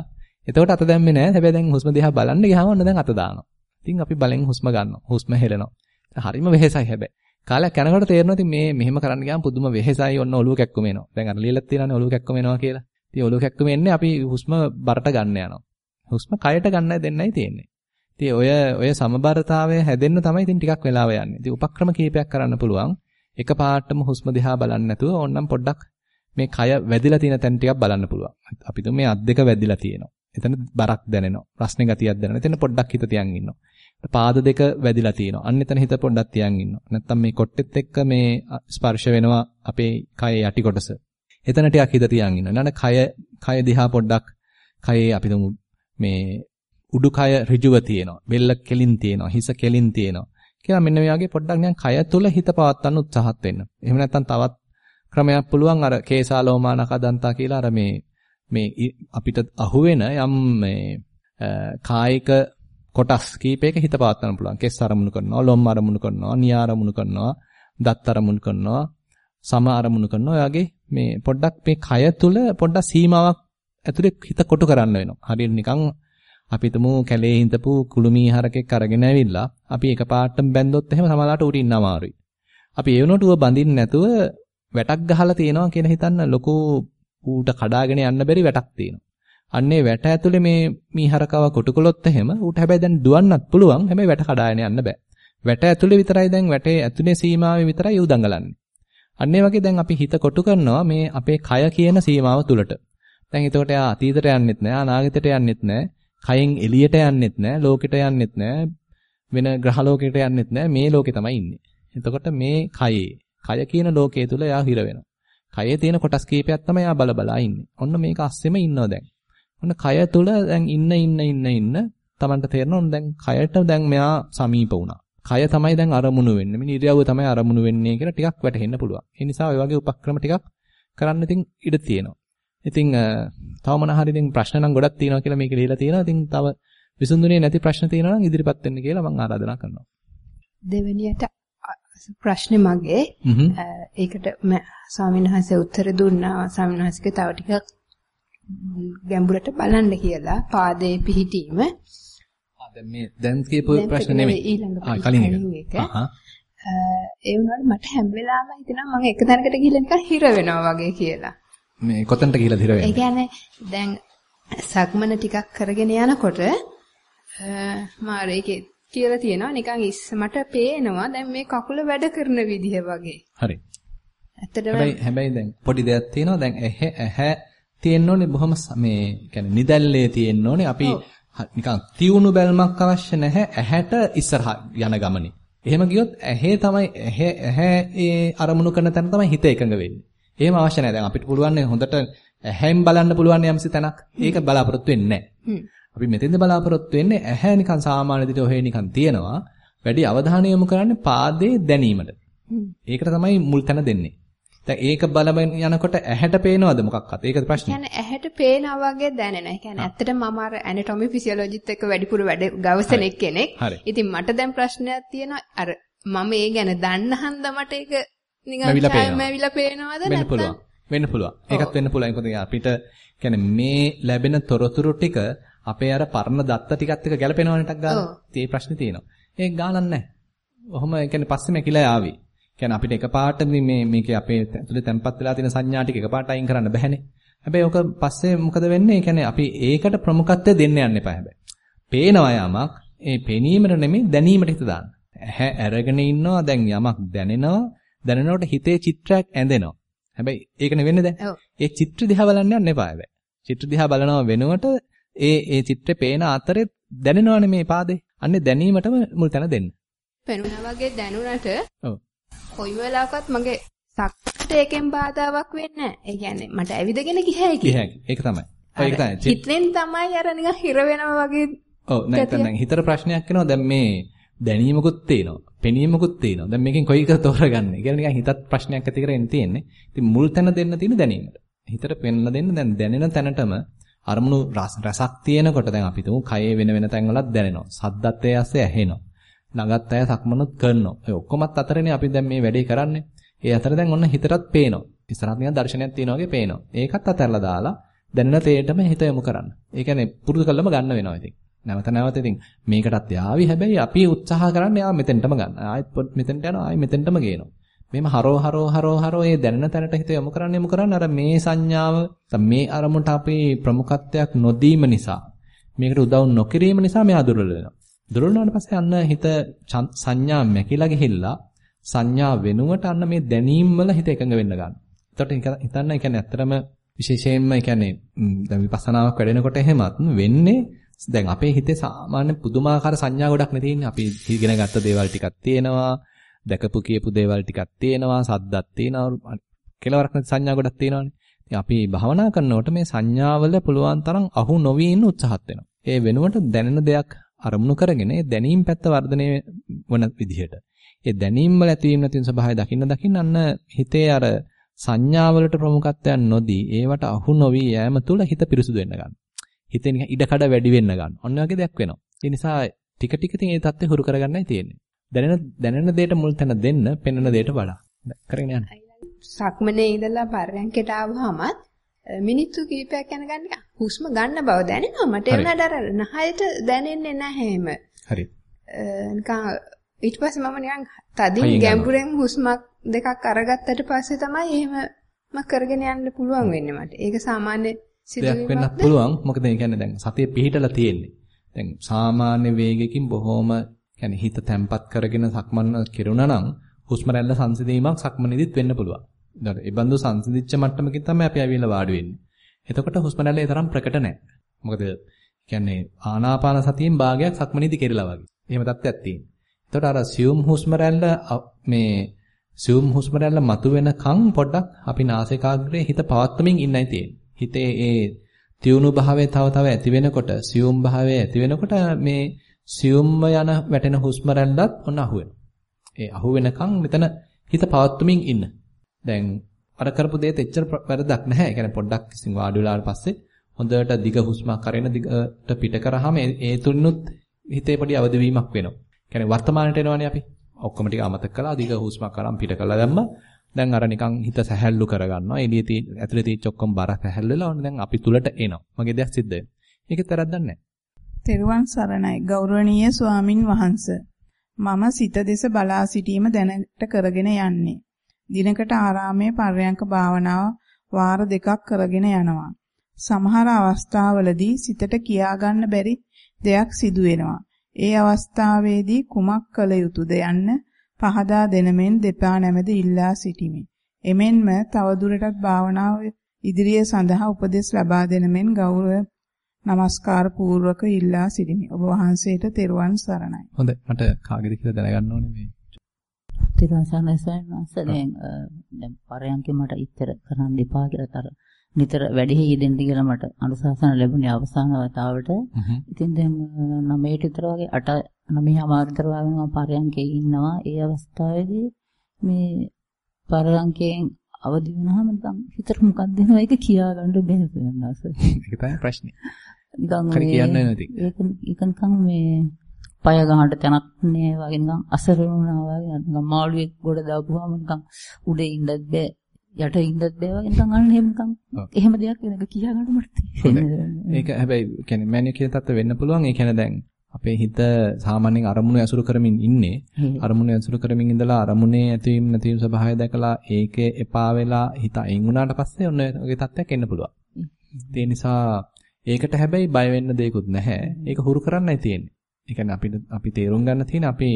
එතකොට අත දැම්මේ නැහැ. හැබැයි දැන් හුස්ම දිහා බලන්න ගියාම ඔන්න දැන් අත දානවා. ඉතින් අපි බලෙන් හුස්ම ගන්නවා. හුස්ම හෙලනවා. හරිම වෙහෙසයි හැබැයි. කාලයක් යනකොට තේරෙනවා ඉතින් මේ මෙහෙම කරන්න ගියාම පුදුම වෙහෙසයි ඔන්න ඔලුව කැක්කුම එනවා. දැන් අර ලියලත් තියෙනවානේ ඔලුව කැක්කුම එනවා කියලා. ඉතින් ඔලුව කැක්කුම එන්නේ අපි හුස්ම බරට ගන්න යනවා. හුස්ම කයට ගන්නයි දෙන්නයි තියෙන්නේ. ඉතින් ඔය ඔය සමබරතාවය හැදෙන්න තමයි ඉතින් ටිකක් වෙලාව යන්නේ. ඉතින් උපක්‍රම කීපයක් කරන්න පුළුවන්. එක පාටම හුස්ම දිහා බලන්නේ නැතුව ඕන්නම් පොඩ්ඩක් මේ කය වැදිලා තියෙන තැන් ටිකක් බලන්න පුළුවන්. අපි තුමේ මේ අත් දෙක වැදිලා තියෙනවා. එතන බරක් දැනෙනවා. ප්‍රශ්නේ ගතියක් දැනෙනවා. එතන පොඩ්ඩක් හිත තියන් ඉන්නවා. පාද දෙක වැදිලා තියෙනවා. අන්න එතන හිත පොඩ්ඩක් තියන් ඉන්නවා. නැත්තම් මේ කොට්ටෙත් එක්ක මේ ස්පර්ශ වෙනවා අපේ කයේ යටි කොටස. එතන ටිකක් හිත තියන් ඉන්නවා. ඊළඟ කය කය දිහා පොඩ්ඩක් කයේ අපි මේ උඩුකය ඍජුව තියෙනවා. බෙල්ල කෙලින් තියෙනවා. හිස කෙලින් තියෙනවා. කියලා මෙන්න මේ වගේ පොඩ්ඩක් නිකන් කය තුල හිත පවත්වන්න උත්සාහත් වෙන්න. එහෙම නැත්නම් තවත් ක්‍රමයක් පුළුවන් අර කේසාලෝමා නකදන්තා කියලා අර මේ මේ අපිට අහුවෙන යම් මේ කායික කොටස් කීපයක හිත පවත්වන්න පුළුවන්. කෙස් අරමුණු කරනවා, ලොම් අරමුණු කරනවා, නියා අරමුණු කරනවා, දත් අරමුණු කරනවා, සම අරමුණු කරනවා. ඔය වගේ මේ පොඩ්ඩක් මේ කය තුල පොඩ්ඩක් සීමාවක් ඇතුලේ හිත කොටු කරන්න වෙනවා. හරියට නිකන් අපි තුමු කැලේ හිඳපු කුළුමී හරකෙක් අරගෙන ඇවිල්ලා අපි එකපාරටම බැන්දොත් එහෙම සමහරවිට උඩ ඉන්න අමාරුයි. අපි ඒ වුණොට ඌව බඳින්න නැතුව වැටක් ගහලා තියෙනවා කියලා හිතන්න ලොකු ඌට කඩාගෙන යන්න බැරි වැටක් තියෙනවා. අන්නේ වැට ඇතුලේ මේ මීහරකව කොටුකොලොත් එහෙම ඌට හැබැයි දැන් දුවන්නත් පුළුවන්. හැබැයි වැට කඩාගෙන යන්න බෑ. වැට ඇතුලේ විතරයි දැන් වැටේ ඇතුලේ සීමාවේ විතරයි ඌ දඟලන්නේ. අන්නේ වගේ දැන් අපි හිත කොටු කරනවා මේ අපේ කය කියන සීමාව තුලට. දැන් එතකොට එයා අතීතයට යන්නෙත් නෑ අනාගතයට යන්නෙත් නෑ කයෙන් එළියට යන්නෙත් නෑ ලෝකෙට යන්නෙත් නෑ වෙන ග්‍රහ ලෝකෙට යන්නෙත් නෑ මේ ලෝකේ තමයි ඉන්නේ. එතකොට මේ කයේ කය කියන ලෝකයේ තුල එයා හිර වෙනවා. කයේ තියෙන කොටස් කීපයක් තමයි එයා බල බලා ඉන්නේ. ඔන්න මේක අස්සෙම ඉන්නවා දැන්. ඔන්න කය තුල දැන් ඉන්න ඉන්න ඉන්න ඉන්න Tamanට තේරෙනවා දැන් කයට දැන් මෙයා සමීප වුණා. කය තමයි දැන් අරමුණු වෙන්නේ. මේ ඉරියව්ව තමයි අරමුණු වෙන්නේ කියලා ටිකක් වැටහෙන්න පුළුවන්. ඒ නිසා ඔය වගේ උපක්‍රම ටිකක් කරන්න ඉතින් ඉඩ තියෙනවා. ඉතින් තව මොන හරි ඉතින් ප්‍රශ්න නම් ගොඩක් තියෙනවා කියලා මේක ලියලා තියෙනවා. ඉතින් තව විසඳුනේ නැති ප්‍රශ්න තියෙනවා නම් ඉදිරිපත් වෙන්න කියලා මම ආරාධනා කරනවා. දෙවෙනියට ප්‍රශ්නේ මගේ ඒකට ස්වාමීන් වහන්සේ උත්තර දුන්නා ස්වාමීන් වහන්සේගේ තව ටිකක් ගැඹුරට බලන්න කියලා පාදයේ පිහිටීම. දැන් මේ දැන් කියපු ප්‍රශ්න නෙමෙයි. ආ කලින් එක. ඒ වුණාට මට හැම වෙලාවෙම හිතෙනවා මම එක තැනකට ගිහලා නිකන් හිර වෙනවා වගේ කියලා. මේ කොතනට ගිහලා හිර වෙන්නේ? ඒ කියන්නේ දැන් සක්මන ටිකක් කරගෙන යනකොට මාර ඒකේ කියලා තියෙනවා නිකන් ඉස්ස මට පේනවා දැන් මේ කකුල වැඩ කරන විදිහ වගේ. හරි. ඇත්තටම හැබැයි හැබැයි දැන් පොඩි දෙයක් තියෙනවා. දැන් ඇහැ තියෙන්න ඕනේ බොහොම මේ කියන්නේ නිදැල්ලේ තියෙන්න ඕනේ අපි නිකන් තියුණු බැල්මක් අවශ්‍ය නැහැ ඇහැට ඉස්සරහ යන ගමනේ. එහෙම ගියොත් ඇහි තමයි ඇහැ ඒ අරමුණු කරන තැන තමයි හිත එකඟ වෙන්නේ. එහෙම අවශ්‍ය නැහැ. දැන් අපිට පුළුවන් හොඳට ඇහෙන් බලන්න පුළුවන් යම්සි තැනක්. ඒක බලාපොරොත්තු වෙන්නේ. අපි මෙතෙන්ද බලාපොරොත්තු වෙන්නේ ඇහැ නිකන් සාමාන්‍ය විදිහට ඔහේ නිකන් තියෙනවා. වැඩි අවධානය යොමු කරන්නේ පාදයේ දැනීමට. ඒකට තමයි මුල් තැන දෙන්නේ. දැන් ඒක බලමින් යනකොට ඇහැට පේනවද මොකක්වත්? ඒකද ප්‍රශ්නේ. කියන්නේ ඇහැට පේනා වගේ දැනෙනවා. ඒ කියන්නේ ඇත්තටම මම අර ඇනටොමි ෆිසියොලොජිත් එක්ක වැඩිපුර වැඩ ගවසන කෙනෙක්. ඉතින් මට දැන් ප්‍රශ්නයක් තියෙනවා අර මම ඒ ගැන දන්න හන්ද මට ඒක නිකන් මැවිලා පේනවා. මැවිලා පේනවද පුළුවන්. වෙන්න පුළුවන්. ඒකත් වෙන්න පුළුවන්. මොකද අපිට කියන්නේ මේ ලැබෙන තොරතුරු ටික අපේ අර පරණ දත්ත ටිකත් එක්ක ගැලපෙනවනේ ටක් ගාලා. ඉතින් ඒ ප්‍රශ්නේ තියෙනවා. ඒක ගානක් නැහැ. ඔහොම කියන්නේ පස්සේ මේකිලා ආවි. කියන්නේ අපිට එකපාරට මේ මේකේ අපේ ඇතුලේ තැම්පත් වෙලා තියෙන සංඥා ටික එකපාරට අයින් කරන්න බැහැනේ. හැබැයි ඔක පස්සේ මොකද වෙන්නේ? කියන්නේ අපි ඒකට ප්‍රමුඛත්වය දෙන්න යන්න එපා හැබැයි. පේනවා යමක් ඒ පෙනීමට නෙමෙයි දැනීමට හිත දාන්න. ඇහැ අරගෙන ඉන්නවා දැන් යමක් දැනෙනවා දැනෙනකොට හිතේ චිත්‍රයක් ඇඳෙනවා. හැබැයි ඒක නෙවෙන්නේ දැන්. ඒ චිත්‍ර දිහා බලන්න යන්න එපා හැබැයි. චිත්‍ර දිහා බලනවා වෙනුවට ඒ ඒ චිත්‍රේ පේන අතරේ දැනෙනවනේ මේ පාදේ. අන්නේ දැනීමටම මුල් තැන දෙන්න. පෙනුනා වගේ දැනුණට ඔව්. කොයි වෙලාවකත් මගේ සක්කට එකෙන් බාධාවක් වෙන්නේ නැහැ. ඒ කියන්නේ මට ඇවිදගෙන ගියයි කිය හැකි. ඒක තමයි. ඒක තමයි. හිතෙන් තමයි අර නිකන් හිර වෙනවා වගේ ඔව් නැත්නම් දැන් හිතට ප්‍රශ්නයක් එනවා දැන් මේ දැනීමකුත් තියෙනවා. පෙනීමකුත් තියෙනවා. දැන් මේකෙන් කොයි එකද තෝරගන්නේ? ඒ කියන්නේ නිකන් හිතත් ප්‍රශ්නයක් ඇති කරගෙන තියෙන්නේ. ඉතින් මුල් තැන දෙන්න තියෙන දැනීමට. හිතට පෙන්ලා දෙන්න දැන් දැනෙන තැනටම අරමුණු රස රසක් තියෙනකොට දැන් අපි තුමු කයේ වෙන වෙන තැන්වලත් දැනෙනවා. සද්දත් ඒ ඇහෙනවා. ළඟත් අය සක්මනොත් කරනවා. ඒ ඔක්කොමත් අතරනේ අපි දැන් මේ වැඩේ කරන්නේ. ඒ අතර දැන් ඔන්න හිතටත් පේනවා. ඉස්සරහට නිකන් දර්ශනයක් තියෙනවා වගේ පේනවා. ඒකත් අතහැරලා දාලා දැනෙන තේටම හිත යොමු කරන්න. ඒ කියන්නේ පුරුදු කළම ගන්න වෙනවා ඉතින්. නැවත නැවත ඉතින් මේකටත් යාවි හැබැයි අපි උත්සාහ කරන්නේ යා මෙතෙන්ටම ගන්න. ආයෙත් පොඩ් මෙතෙන්ට යනවා ආයෙ මෙතෙන්ටම ගේනවා. මෙහෙම හරෝ හරෝ හරෝ හරෝ ඒ දැනෙන තැනට හිත යොමු කරන්න යොමු කරන්න අර මේ සංඥාව මේ අරමුණට අපේ ප්‍රමුඛත්වයක් නොදීම නිසා මේකට උදව් නොකිරීම නිසා මෙයා දුර්වල වෙනවා. දුර්වල වුණාට පස්සේ අන්න හිත චන්- සංඥා මැකිලා ගිහිල්ලා සංඥා වෙනුවට අන්න මේ දැනීම් වල හිත එකඟ වෙන්න ගන්න. එතකොට හිතන්න ඒ කියන්නේ ඇත්තටම විශේෂයෙන්ම ඒ කියන්නේ ම්, දැන් විපස්සනාවක් වැඩෙනකොට එහෙමත් වෙන්නේ දැන් අපේ හිතේ සාමාන්‍ය පුදුමාකාර සංඥා ගොඩක් නේ තියෙන්නේ. අපි ඉගෙන ගත්ත දේවල් ටිකක් තියෙනවා. දැකපු කියපු දේවල් ටිකක් තියෙනවා. සද්දක් තියෙනවා. කෙලවරක් නැති සංඥා ගොඩක් තියෙනවානේ. ඉතින් අපි භවනා කරනකොට මේ සංඥාවල පුළුවන් තරම් අහු නොවී ඉන්න උත්සාහත් වෙනවා. ඒ වෙනුවට දැනෙන දෙයක් අරමුණු කරගෙන ඒ දැනීම් පැත්ත වර්ධනය වන විදිහට. ඒ දැනීම් වල ඇතිවීම නැතිවීම ස්වභාවය දකින්න දකින්න අන්න හිතේ අර සංඥාවලට ප්‍රමුඛත්වයක් නොදී ඒවට අහු නොවී යෑම තුළ හිත පිරිසුදු වෙන්න ගන්නවා. හිතේ නිකන් ඉඩකඩ වැඩි වෙන්න ගන්න. ඔන්න වගේ දෙයක් වෙනවා. ඒ නිසා ටික ටික ඉතින් මේ தත්ත්වය හුරු කරගන්නයි තියෙන්නේ. දැනෙන දැනෙන දෙයට මුල් තැන දෙන්න, පෙනෙන දෙයට වඩා. කරගෙන යන්න. සක්මනේ ඉඳලා පරයන්කට ආවමත් මිනිත්තු කිහිපයක් යන ගන්න හුස්ම ගන්න බව දැනෙනවා මට. වුණාට අර නහයට දැනෙන්නේ නැහැ එහෙම. හරි. නිකන් ඊට පස්සේ මම නිකන් තදින් ගැඹුරෙන් හුස්මක් දෙකක් අරගත්තට පස්සේ තමයි එහෙම ම කරගෙන යන්න පුළුවන් වෙන්නේ මට. ඒක සාමාන්‍ය සිදුවීමක්. වෙන්නත් පුළුවන්. මොකද ඒ කියන්නේ දැන් සතිය පිහිටලා තියෙන්නේ. දැන් සාමාන්‍ය වේගයකින් බොහොම කියන්නේ හිත තැම්පත් කරගෙන සක්මන් කෙරුණා නම් හුස්ම රැල්ල සංසිඳීමක් සක්මනේදීත් වෙන්න පුළුවන්. ඊට ඒ බඳු සංසිඳිච්ච මට්ටමකින් තමයි අපි ඇවිල්ලා වාඩි වෙන්නේ. එතකොට හුස්ම රැල්ල ඒ තරම් ප්‍රකට නැහැ. මොකද කියන්නේ ආනාපාන සතියෙන් භාගයක් සක්මනේදී කෙරලා වගේ. එහෙම තත්ත්වයක් තියෙනවා. එතකොට අර සියුම් හුස්ම රැල්ල අ- මේ සියුම් හුස්ම රැල්ල මතුවෙනකන් පොඩ්ඩක් අපි නාසිකාග්‍රේ හිත පවත්වමින් ඉන්නයි තියෙන්නේ. හිතේ ඒ තියුණු භාවය තව තව ඇති වෙනකොට සියුම් භාවය ඇති වෙනකොට මේ සියුම්ම යන වැටෙන හුස්ම රැල්ලත් ඔන්න අහු වෙනවා. ඒ අහු වෙනකන් මෙතන හිත පවත්වමින් ඉන්න. දැන් අර කරපු දේත් එච්චර ප්‍ර- වැරදක් නැහැ. ඒ කියන්නේ පොඩ්ඩක් ඉතින් වාඩි වෙලාට පස්සේ හොඳට දිග හුස්මක් අරගෙන දිගට පිට කරාම ඒ- ඒ තුලිනුත් හිතේ පොඩි අවදි වීමක් වෙනවා. කියන්නේ වර්තමානට එනවනේ අපි. ඔක්කොම ටික අමතක කළා දිග හුස්මක් අරන් පිට කළා දැම්මා. දැන් අර නිකන් හිත සැහැල්ලු කරගන්නවා. එළියේ තියෙ ඇතුලේ තියෙච්ච ඔක්කොම බර සැහැල්ලු වෙලා ඔන්න දැන් අපි තුලට එනවා. මගේ දෙයක් සිද්ධ වෙනවා. ඒකේ තරද්දක් නැහැ. තෙරුවන් සරණයි ගෞරවනීය ස්වාමින් වහන්ස මම සිත දෙස බලා සිටීම දැනට කරගෙන යන්නේ දිනකට ආරාමයේ පර්යංක භාවනාව වාර දෙකක් කරගෙන යනවා සමහර අවස්ථාවලදී සිතට කියා ගන්න බැරි දෙයක් සිදු වෙනවා ඒ අවස්ථාවේදී කුමක් කළ යුතුද යන්න පහදා දෙනමෙන් දෙපා නැමෙද ඉල්ලා සිටිමි එමෙන්ම තවදුරටත් භාවනාව ඉදිරිය සඳහා උපදෙස් ලබා දෙනමෙන් ගෞරව নমස්කාර පූර්වක ඉල්ලා සිටිමි. ඔබ වහන්සේට තෙරුවන් සරණයි. හොඳයි. මට කාගෙද කියලා දැනගන්න ඕනේ මේ. තිරසනයි සයන්වන්ස දැන් අ, දැන් පරයන්කේ මට ඉතර කරන්න එපා කියලා තර නිතර වැඩි යෙදෙන්න කියලා මට අනුශාසන ලැබුණේ අවසාන වතාවට. ඉතින් දැන් 9ට විතර වගේ 8 9 අමාරු විතර වගේ මම පරයන්කේ ඉන්නවා. ඒ අවස්ථාවේදී මේ පරයන්කෙන් අවදි වෙනහම නිකන් හිතට මොකක්ද එනවා ඒක කියා ගන්න බැහැ වෙනවාස. ඒක තමයි ප්‍රශ්නේ. නිකන් ඒක නිකන් මේ පය ගහන්න තැනක් නෑ වගේ නිකන් අසරණ වුණා වගේ නිකන් මාළුවෙක් ගොඩ දාපුවාම නිකන් උඩේ ඉන්නත් බෑ යට ඉන්නත් බෑ වගේ නිකන් අන්න එහෙම නිකන් එහෙම දෙයක් වෙනක කියා ගන්න මට තේරෙන්නේ. ඒක හැබැයි කියන්නේ මෑනිය කියන තත්ත්ව වෙන්න පුළුවන්. ඒ කියන්නේ දැන් අපේ හිත සාමාන්‍යයෙන් අරමුණු ඇසුරු කරමින් ඉන්නේ. අරමුණු ඇසුරු කරමින් ඉඳලා අරමුණේ ඇතිවීම නැතිවීම ස්වභාවය දැකලා ඒකේ එපා වෙලා හිත අයින් වුණාට පස්සේ ඔන්න ඔය තත්ත්වයක් එන්න පුළුවන්. ඒ නිසා ඒකට හැබැයි බය වෙන්න දෙයක්වත් නැහැ. ඒක හුරු කරන්නයි තියෙන්නේ. ඒ කියන්නේ අපිට අපි තේරුම් ගන්න තියෙන අපි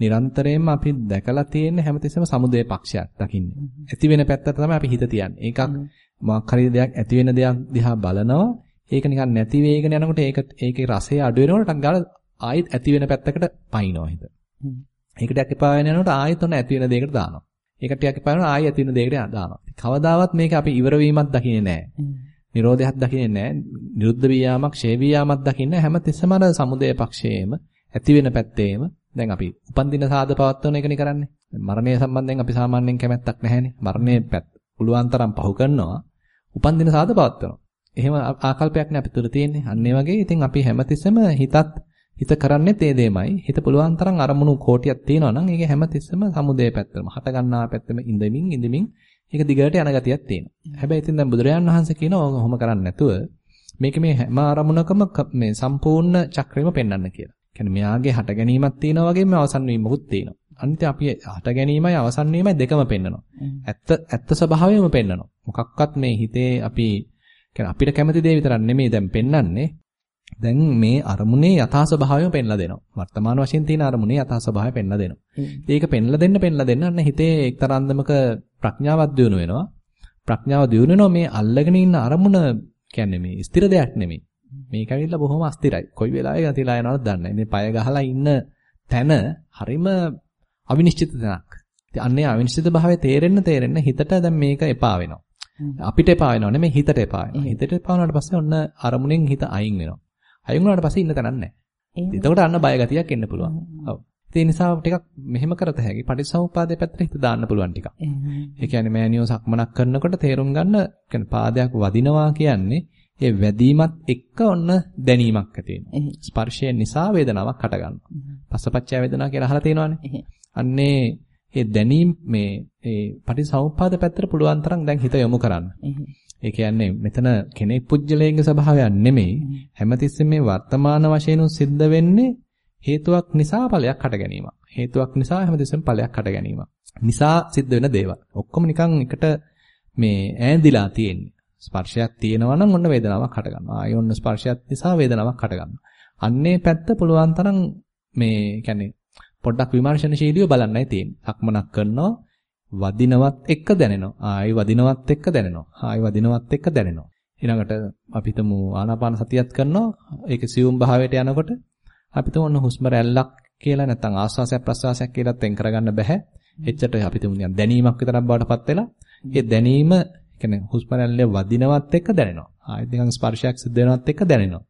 නිරන්තරයෙන්ම අපි දැකලා තියෙන හැමතිස්සෙම සමුදේ පක්ෂයක් දකින්නේ. ඇති වෙන පැත්තට තමයි අපි හිත තියන්නේ. ඒකක් මොකක් හරි දෙයක් ඇති වෙන දෙයක් දිහා බලනවා. ඒක නිකන් නැති වේගෙන යනකොට ඒක ඒකේ රසය අඩු වෙනකොට ටක් ගාලා ආයෙත් ඇති වෙන පැත්තකට පයින්නවා හිත. ඒක ටිකක් එපා වෙන යනකොට ආයෙත් ඔන්න ඇති වෙන දෙයකට දානවා. ඒක ටිකක් එපා වෙනකොට ආයෙ ඇති වෙන දෙයකට දානවා. කවදාවත් මේක අපි ඉවර වීමක් දකින්නේ නැහැ. නිරෝධයක් දකින්නේ නැහැ. නිරුද්ධ වීයාමක්, ඡේ වීයාමක් දකින්නේ හැම තිස්සම අර සමුදය පක්ෂයේම ඇති වෙන පැත්තේම දැන් අපි උපන්දින සාද පවත්වන එකනේ කරන්නේ. මරණය සම්බන්ධයෙන් අපි සාමාන්‍යයෙන් කැමැත්තක් නැහැනේ. මරණය පැත්ත පුළුවන් තරම් පහු කරනවා. උපන්දින සාද පවත්වනවා. එහෙම ආකල්පයක් නේ අපි තුර තියෙන්නේ. අන්න ඒ වගේ ඉතින් අපි හැමතිස්සෙම හිතත් හිත කරන්නේ තේ දෙමයි. හිත පුළුවන් තරම් අරමුණු කෝටියක් තියෙනවා නම් ඒක හැමතිස්සෙම සමුදේ පැත්තම හට ගන්නා පැත්තම ඉඳමින් ඉඳමින් ඒක දිගට යන ගතියක් තියෙනවා. හැබැයි ඉතින් දැන් බුදුරජාන් වහන්සේ කියනවා ඔහොම ඔහොම කරන්නේ නැතුව මේක මේ හැම අරමුණකම මේ සම්පූර්ණ චක්‍රෙම පෙන්වන්න කියලා. කියන්නේ මෙයාගේ හට ගැනීමක් තියෙනවා වගේම අවසන් වීමකුත් තියෙනවා. අනිත් අපි හට ගැනීමයි අවසන් වීමයි දෙකම පෙන්වනවා. ඇත්ත ඇත්ත ස්වභාවයම පෙන්වනවා. මොකක්වත් මේ හිතේ අපි කියන්නේ අපිට කැමති දේ විතරක් නෙමෙයි දැන් පෙන්වන්නේ. දැන් මේ අරමුණේ යථා ස්වභාවයම පෙන්ලා දෙනවා. වර්තමාන වශයෙන් තියෙන අරමුණේ යථා ස්වභාවය පෙන්ලා දෙනවා. ඒක පෙන්ලා දෙන්න පෙන්ලා දෙන්න අන්න හිතේ එක්තරාන්දමක ප්‍රඥාවක් දියුණු වෙනවා. ප්‍රඥාව දියුණු වෙනවා මේ අල්ලගෙන ඉන්න අරමුණ කියන්නේ මේ ස්ථිර දෙයක් නෙමෙයි. මේක ඇවිල්ලා බොහොම අස්තිරයි. කොයි වෙලාවෙ ගතිලා යනවද දන්නේ නැහැ. මේ পায় ගහලා ඉන්න තැන හරිම අවිනිශ්චිත තැනක්. ඉතින් අන්නේ අවිනිශ්චිත භාවය තේරෙන්න තේරෙන්න හිතට දැන් මේක එපා වෙනවා. අපිට එපා වෙනව නෙමෙයි හිතට එපා වෙනවා. හිතට එපා වුණාට පස්සේ ඔන්න අරමුණෙන් හිත අයින් වෙනවා. අයින් වුණාට පස්සේ ඉන්න තැනක් නැහැ. එතකොට අන්න බය ගතියක් එන්න පුළුවන්. ඔව්. ඒ නිසා ටිකක් මෙහෙම කරත හැකි. පටිච්චසමුප්පාදයේ පැත්තට හිත දාන්න පුළුවන් ටිකක්. ඒ කියන්නේ මෑනියෝ සක්මනක් කරනකොට තේරුම් ගන්න කියන්නේ පාදයක් වදිනවා කියන්නේ ඒ වැදීමත් එක්ක ඔන්න දැනීමක් ඇති වෙනවා. ස්පර්ශය නිසා වේදනාවක් හට ගන්නවා. පස්සපච්චය වේදනා කියලා අහලා තියෙනවානේ. අන්නේ ඒ දැනීම මේ ඒ පටිසමුප්පාද පැත්තට පුළුවන් තරම් දැන් හිත යොමු කරන්න. ඒ කියන්නේ මෙතන කෙනෙක් පුජ්‍යලයේ ස්වභාවයක් නෙමෙයි. හැමතිස්සෙම මේ වර්තමාන වශයෙන් සිද්ධ වෙන්නේ හේතුවක් නිසා ඵලයක් හට ගැනීමක්. හේතුවක් නිසා හැමතිස්සෙම ඵලයක් හට ගැනීමක්. නිසා සිද්ධ වෙන දේවල්. ඔක්කොම නිකන් එකට මේ ඈඳිලා තියෙන්නේ. ස්පර්ශයක් තියෙනවා නම් ඔන්න වේදනාවක් හට ගන්නවා. ආයෙ ඔන්න ස්පර්ශයක් නිසා වේදනාවක් හට ගන්නවා. අන්නේ පැත්ත පුළුවන් තරම් මේ කියන්නේ පොඩ්ඩක් විමර්ශනශීලීව බලන්නයි තියෙන්නේ. සක්මනක් කරනවා වදිනවත් එක්ක දැනෙනවා. ආයෙ වදිනවත් එක්ක දැනෙනවා. ආයෙ වදිනවත් එක්ක දැනෙනවා. ඊළඟට අපි හිතමු ආනාපාන සතියත් කරනවා. ඒක සියුම් භාවයට යනකොට අපි හිතමු ඔන්න හුස්ම රැල්ලක් කියලා නැත්නම් ආස්වාසයක් ප්‍රස්වාසයක් කියලා තෙන් කරගන්න බෑ. එච්චට අපි හිතමු නිකන් දැනීමක් විතරක් බවටපත් වෙලා ඒ දැනීම කියන්නේ හුස්ම රැල්ලේ වදිනවත් එක්ක දැනෙනවා. ආයෙත් නිකන් ස්පර්ශයක් සිද්ධ වෙනවත් එක්ක දැනෙනවා.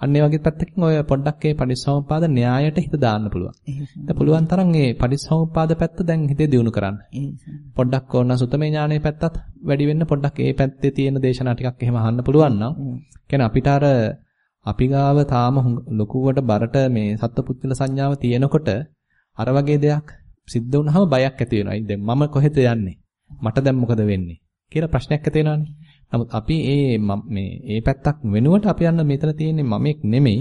අන්න ඒ වගේ පැත්තකින් ඔය පොඩ්ඩක් ඒ පටිච්චසමුප්පාද න්‍යායට හිත දාන්න පුළුවන්. දැන් පුළුවන් තරම් ඒ පටිච්චසමුප්පාද පැත්ත දැන් හිතේ දියුණු කරන්න. පොඩ්ඩක් ඕන සුතමේ ඥානයේ පැත්තත් වැඩි වෙන්න පොඩ්ඩක් ඒ පැත්තේ තියෙන දේශනා ටිකක් එහෙම අහන්න පුළුවන් නම් කියන්නේ අපිට අර අපි ගාව තාම ලොකුවට බරට මේ සත්පුත්තිල සංඥාව තියෙනකොට අර වගේ දෙයක් සිද්ධ වුණාම බයක් ඇති වෙනවා. දැන් මම කොහෙද යන්නේ? මට දැන් මොකද වෙන්නේ? කියලා ප්‍රශ්නයක් ඇති වෙනවානේ. නමුත් අපි ඒ මේ ඒ පැත්තක් වෙනුවට අපි යන්න මෙතන තියෙන්නේ මමෙක් නෙමෙයි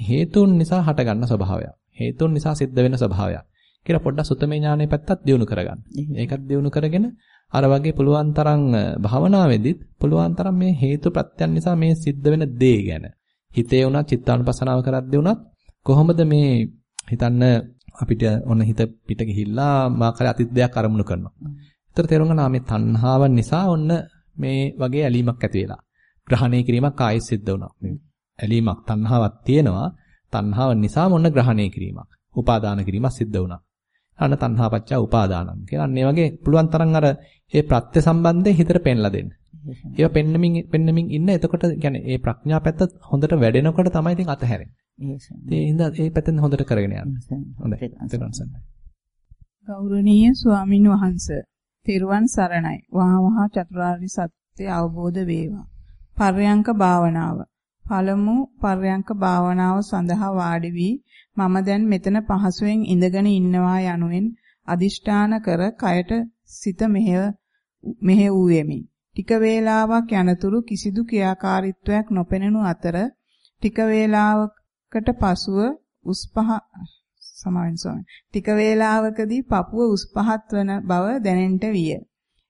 හේතුන් නිසා හටගන්න ස්වභාවයක්. හේතුන් නිසා සිද්ධ වෙන ස්වභාවයක්. කියලා පොඩ්ඩක් සුතමේ ඥානයේ පැත්තත් දියුණු කරගන්න. ඒකත් දියුණු කරගෙන අර වගේ පුළුවන් තරම් භාවනාවේදීත් පුළුවන් තරම් මේ හේතු ප්‍රත්‍යයන් නිසා මේ සිද්ධ වෙන දේ ගැන හිතේ උනත් චිත්තානුපසනාව කරද්දී උනත් කොහොමද මේ හිතන්න අපිට ඔන්න හිත පිට ගිහිල්ලා මාකල අතීත දෙයක් අරමුණු කරනවා. ඒතර තේරුම් ගන්නවා මේ තණ්හාව නිසා ඔන්න මේ වගේ ඇලීමක් ඇති වෙලා. ග්‍රහණය කිරීමක් ආයෙත් සිද්ධ වුණා. ඇලීමක් තණ්හාවක් තියෙනවා. තණ්හාව නිසා මොන ග්‍රහණය කිරීමක්. උපාදාන කිරීමක් සිද්ධ වුණා. අන්න තණ්හාපච්චා උපාදානං කියලා. අන්න ඒ වගේ පුළුවන් තරම් අර මේ ප්‍රත්‍ය සම්බන්ධයෙන් හිතට පෙන්ලා දෙන්න. ඒවා පෙන්නමින් පෙන්නමින් ඉන්න එතකොට يعني මේ ප්‍රඥා පැත්ත හොඳට වැඩෙනකොට තමයි ඉතින් අතහැරෙන්නේ. ඒ හින්දා ඒ පැත්තෙන් හොඳට කරගෙන යන්න. හොඳයි. ගෞරවනීය ස්වාමින් වහන්සේ තෙරුවන් සරණයි. වහා වහා චතුරාර්ය සත්‍ය අවබෝධ වේවා. පර්යංක භාවනාව. පළමු පර්යංක භාවනාව සඳහා වාඩි වී මම දැන් මෙතන පහසුවෙන් ඉඳගෙන ඉන්නවා යනුවෙන් අදිෂ්ඨාන කර කයට සිත මෙහෙ වූයෙමි. ටික වේලාවක් යනතුරු කිසිදු ක්‍රියාකාරීත්වයක් නොපෙනෙනු අතර ටික වේලාවකට පසුව උස් පහ සමාවෙන් සෝම ටික වේලාවකදී පපුව උස් පහත් වන බව දැනෙන්නට විය.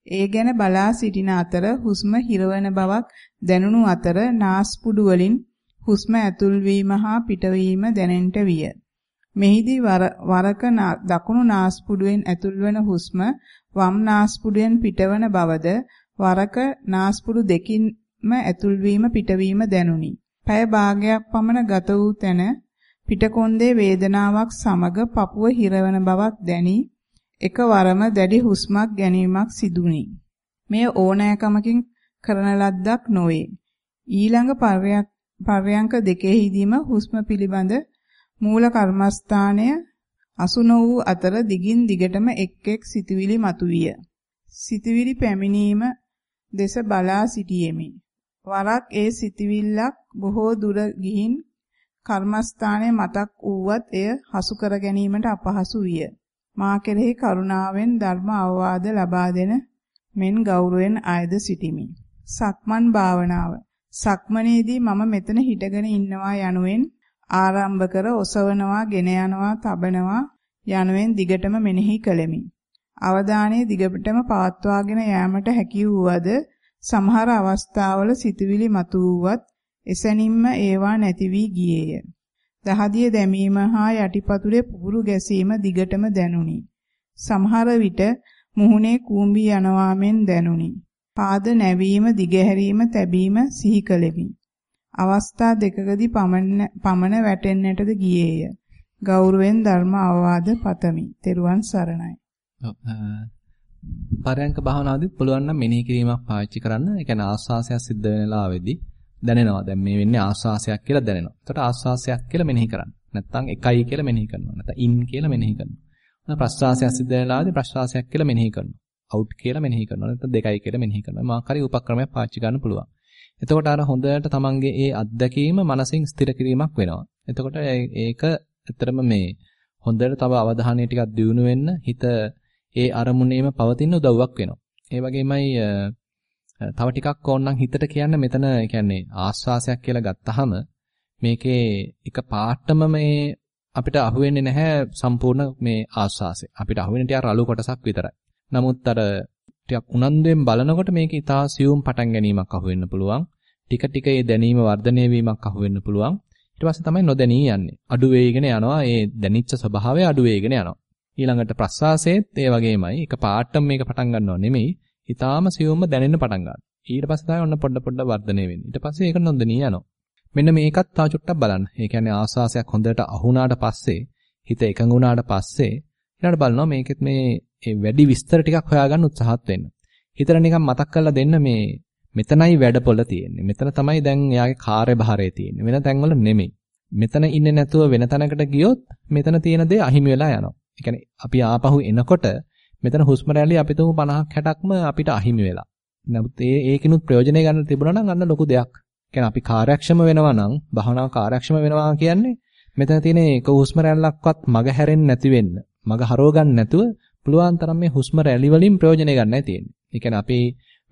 ඒ ගැන බලා සිටින අතර හුස්ම හිරවන බවක් දැනුණු අතර නාස්පුඩු වලින් හුස්ම ඇතුල් වීම හා පිටවීම දැනෙන්නට විය. මෙහිදී වරක දකුණු නාස්පුඩුවෙන් ඇතුල්වන හුස්ම වම් නාස්පුඩුවෙන් පිටවන බවද වරක නාස්පුඩු දෙකින්ම ඇතුල්වීම පිටවීම දැනුනි. පැය භාගයක් පමණ ගත වූ තැන පිටකොන්දේ වේදනාවක් සමග පපුව හිරවන බවක් දැනි එකවරම දැඩි හුස්මක් ගැනීමක් සිදුනි. මෙය ඕනෑකමකින් කරන ලද්දක් නොවේ. ඊළඟ පර්යංක දෙකෙහිදීම හුස්ම පිළිබඳ මූල කර්මස්ථානය අසුන වූ අතර දිගින් දිගටම එක් එක් සිතුවිලි මතුවිය. සිතුවිලි පැමිණීම දෙස බලා සිටියෙමි. වරක් ඒ සිතුවිල්ලක් බොහෝ දුර ගිහින් කර්මස්ථානයේ මතක් වූවත් එය හසු කර ගැනීමට අපහසු විය. මා කෙරෙහි කරුණාවෙන් ධර්ම අවවාද ලබා දෙන මෙන් ගෞරවයෙන් ආයද සිටිමි. සක්මන් භාවනාව. සක්මනේදී මම මෙතන හිටගෙන ඉන්නවා යනුවෙන් ආරම්භ කර ඔසවනවා, ගෙන යනවා, තබනවා යනුවෙන් දිගටම මෙනෙහි කළෙමි. අවධානයේ දිගටම පවත්වාගෙන යාමට හැකි වූවද සමහර අවස්ථාවල සිතුවිලි මතු වූවත් එසැනින්ම ඒවා නැති වී ගියේය. දහදිය දැමීම හා යටිපතුලේ පුපුරු ගැසීම දිගටම දැනුනි. සමහර විට මුහුණේ කූඹි යනවා මෙන් දැනුනි. පාද නැවීම, දිගහැරීම, තැබීම සිහි කළෙමි. අවස්ථා දෙකකදී පමණ පමණ වැටෙන්නටද ගියේය. ගෞරවෙන් ධර්ම අවවාද පතමි. තෙරුවන් සරණයි. පරයන්ක භාවනාවේදී පුළුවන් නම් මෙනෙහි කිරීමක් පාවිච්චි කරන්න. ඒ කියන්නේ ආස්වාසයක් සිද්ධ වෙන වෙලාවේදී දැනෙනවා. දැන් මේ වෙන්නේ ආස්වාසයක් කියලා දැනෙනවා. එතකොට ආස්වාසයක් කියලා මෙනෙහි කරන්න. නැත්නම් එකයි කියලා මෙනෙහි කරනවා. නැත්නම් ඉන් කියලා මෙනෙහි කරනවා. ප්‍රස්වාසයක් සිද්ධ වෙන වෙලාවේදී ප්‍රස්වාසයක් කියලා මෙනෙහි කරනවා. අවුට් කියලා මෙනෙහි කරනවා. නැත්නම් දෙකයි කියලා මෙනෙහි කරනවා. මාකාරී උපක්‍රමයක් පාවිච්චි ගන්න පුළුවන්. එතකොට අර හොඳට තමන්ගේ ඒ අත්දැකීම මනසින් ස්ථිර කිරීමක් වෙනවා. එතකොට ඒක ඇත්තටම මේ හොඳට තව අවධානය ටිකක් දියුණු වෙන්න හිත ඒ අරමුණේම පවතින උදව්වක් වෙනවා. ඒ වගේමයි තව ටිකක් ඕනනම් හිතට කියන්න මෙතන කියන්නේ ආස්වාසයක් කියලා ගත්තාම මේකේ එක පාටම මේ අපිට අහුවෙන්නේ නැහැ සම්පූර්ණ මේ ආස්වාසය. අපිට අහුවෙන්නේ ටික රළු කොටසක් විතරයි. නමුත් අර ටිකක් උනන්දුවෙන් බලනකොට මේක ඉතා සියුම් පටන් ගැනීමක් අහුවෙන්න පුළුවන්. ටික ටික මේ දැනීම වර්ධනය වීමක් අහුවෙන්න පුළුවන්. ඊට පස්සේ තමයි නොදැනී යන්නේ. අඩු වේගෙන යනවා. ඒ දැනිච්ච ස්වභාවය අඩු වේගෙන යනවා. ඊළඟට ප්‍රස්වාසයේත් ඒ වගේමයි. එක පාටම මේක පටන් ගන්නව නෙමෙයි. ඊටාම සියුම්ම දැනෙන්න පටන් ගන්නවා. ඊට පස්සේ තමයි ඔන්න පොඩ පොඩ වර්ධනය වෙන්නේ. ඊට පස්සේ ඒක නොදැනී යනවා. මෙන්න මේකත් තා චුට්ටක් බලන්න. ඒ කියන්නේ ආස්වාසයක් හොඳට අහුණාට පස්සේ හිත එකඟ වුණාට පස්සේ ඊළඟට බලනවා මේකෙත් මේ ඒ වැඩි විස්තර ටිකක් හොයාගන්න උත්සාහත් වෙන්න. හිතට නිකන් මතක් කරලා දෙන්න මේ මෙතනයි වැඩපොළ තියෙන්නේ. මෙතන තමයි දැන් එයාගේ කාර්යභාරය තියෙන්නේ. වෙන තැන්වල නෙමෙයි. මෙතන ඉන්නේ නැතුව වෙන තැනකට ගියොත් මෙතන තියෙන දේ අහිමි වෙලා යනවා. ඒ කියන්නේ අපි ආපහු එනකොට මෙතන හුස්ම රැලි අපි තුමු 50ක් 60ක්ම අපිට අහිමි වෙලා. නමුත් ඒ ඒකිනුත් ප්‍රයෝජනෙ ගන්න තිබුණා නම් අන්න ලොකු දෙයක්. කියන්නේ අපි කාර්යක්ෂම වෙනවා නම් භවනාව කාර්යක්ෂම වෙනවා කියන්නේ මෙතන තියෙන එක හුස්ම රැල්ලක්වත් මග හැරෙන්නේ නැති වෙන්න. මග හරව ගන්න නැතුව පුළුවන් තරම් මේ හුස්ම රැලි වලින් ප්‍රයෝජනෙ ගන්නයි තියෙන්නේ. ඒ කියන්නේ අපි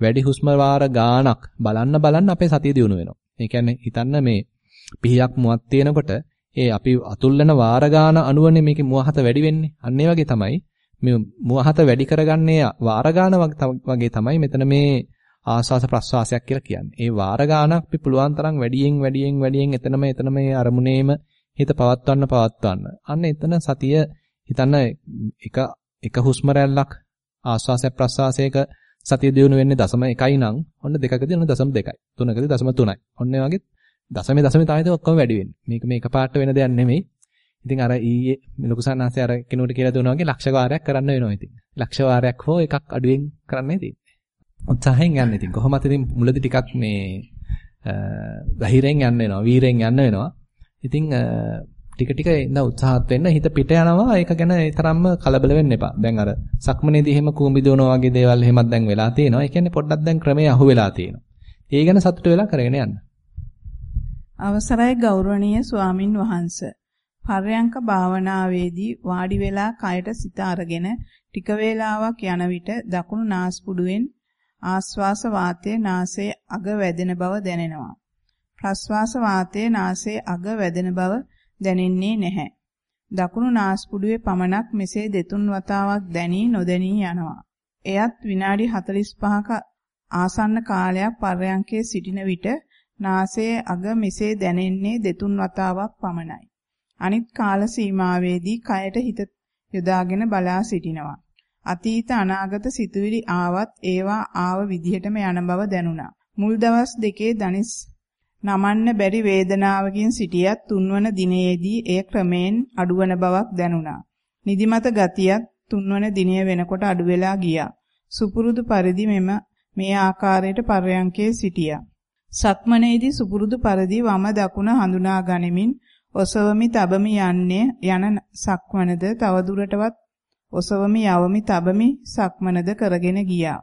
වැඩි හුස්ම වාර ගාණක් බලන්න බලන්න අපේ සතිය දියුණු වෙනවා. ඒ කියන්නේ හිතන්න මේ පිහියක් මුවක් තියෙනකොට ඒ අපි අතුල්ලන වාර ගාන අනුවනේ මේකේ මුවහත වැඩි වෙන්නේ. අන්න ඒ වගේ තමයි මේ මුවහත වැඩි කරගන්නේ වාර ගාන වගේ තමයි මෙතන මේ ආස්වාස ප්‍රස්වාසයක් කියලා කියන්නේ. ඒ වාර ගානක් අපි පුළුවන් තරම් වැඩියෙන් වැඩියෙන් වැඩියෙන් එතනම එතනම මේ අරමුණේම හිත පවත්වන්න පවත්වන්න. අන්න එතන සතිය හිතන්න එක එක හුස්ම රැල්ලක් ආස්වාසය ප්‍රස්වාසයක සතිය දිනු වෙන්නේ දශම 1යි නම් ඔන්න දෙකකදී ඔන්න දශම 2යි. තුනකදී දශම 3යි. ඔන්න ඒ වගේ දශමේ දශමේ තමයි ඔක්කොම වැඩි වෙන්නේ. මේක මේ එකපාරට වෙන දෙයක් නෙමෙයි. ඉතින් අර ඊයේ ලොකු සන්නාසය අර කෙනෙකුට කියලා දුන්නා වගේ ලක්ෂ වාරයක් කරන්න වෙනවා ඉතින්. ලක්ෂ වාරයක් හෝ එකක් අඩුවෙන් කරන්නයි තියෙන්නේ. උත්සාහයෙන් යන්න ඉතින්. කොහොමද ඉතින් මුලදී ටිකක් මේ ධෛර්යයෙන් යන්න වෙනවා, වීරයෙන් යන්න වෙනවා. ඉතින් ටික ටික ඉඳ උත්සාහත් වෙන්න හිත පිට යනවා ඒක ගැන තරම්ම කලබල වෙන්න එපා. දැන් අර සක්මනේදී එහෙම කූඹි දුවනවා වගේ දේවල් එහෙමත් දැන් වෙලා තියෙනවා. ඒ කියන්නේ පොඩ්ඩක් දැන් ක්‍රමයේ අහු වෙලා තියෙනවා. ඒ ගැන සතුට වෙලා කරගෙන යන්න. අවසරයි ගෞරවනීය ස්වාමින් වහන්සේ. පර්යංක භාවනාවේදී වාඩි වෙලා කයට සිත අරගෙන ටික වේලාවක් යන විට දකුණු නාස්පුඩුවෙන් ආස්වාස වාතයේ නාසයේ අග වැදෙන බව දැනෙනවා. ප්‍රස්වාස වාතයේ නාසයේ අග වැදෙන බව දැනෙන්නේ නැහැ. දකුණු නාස්පුඩුවේ පමණක් මෙසේ දෙතුන් වතාවක් දැනී නොදැනී යනවා. එයත් විනාඩි 45ක ආසන්න කාලයක් පර්යංකයේ සිටින විට නාසයේ අග මෙසේ දැනෙන්නේ දෙතුන් වතාවක් පමණයි. අනිත් කාල සීමාවේදී කයට හිත යොදාගෙන බලා සිටිනවා. අතීත අනාගත සිතුවිලි ආවත් ඒවා ආව විදිහටම යන බව දැනුණා. මුල් දවස් දෙකේ දනිස් නමන්න බැරි වේදනාවකින් සිටියත් තුන්වන දිනයේදී එය ක්‍රමයෙන් අඩුවන බවක් දැනුණා. නිදිමත ගතියත් තුන්වන දිනය වෙනකොට අඩු වෙලා ගියා. සුපුරුදු පරිදි මෙම මේ ආකාරයට පර්යංකේ සිටියා. සක්මනේදී සුපුරුදු පරිදි වම දකුණ හඳුනා ගනිමින් ඔසවමි තබමි යන්නේ යන සක්මනද තවදුරටවත් ඔසවමි යවමි තබමි සක්මනද කරගෙන ගියා.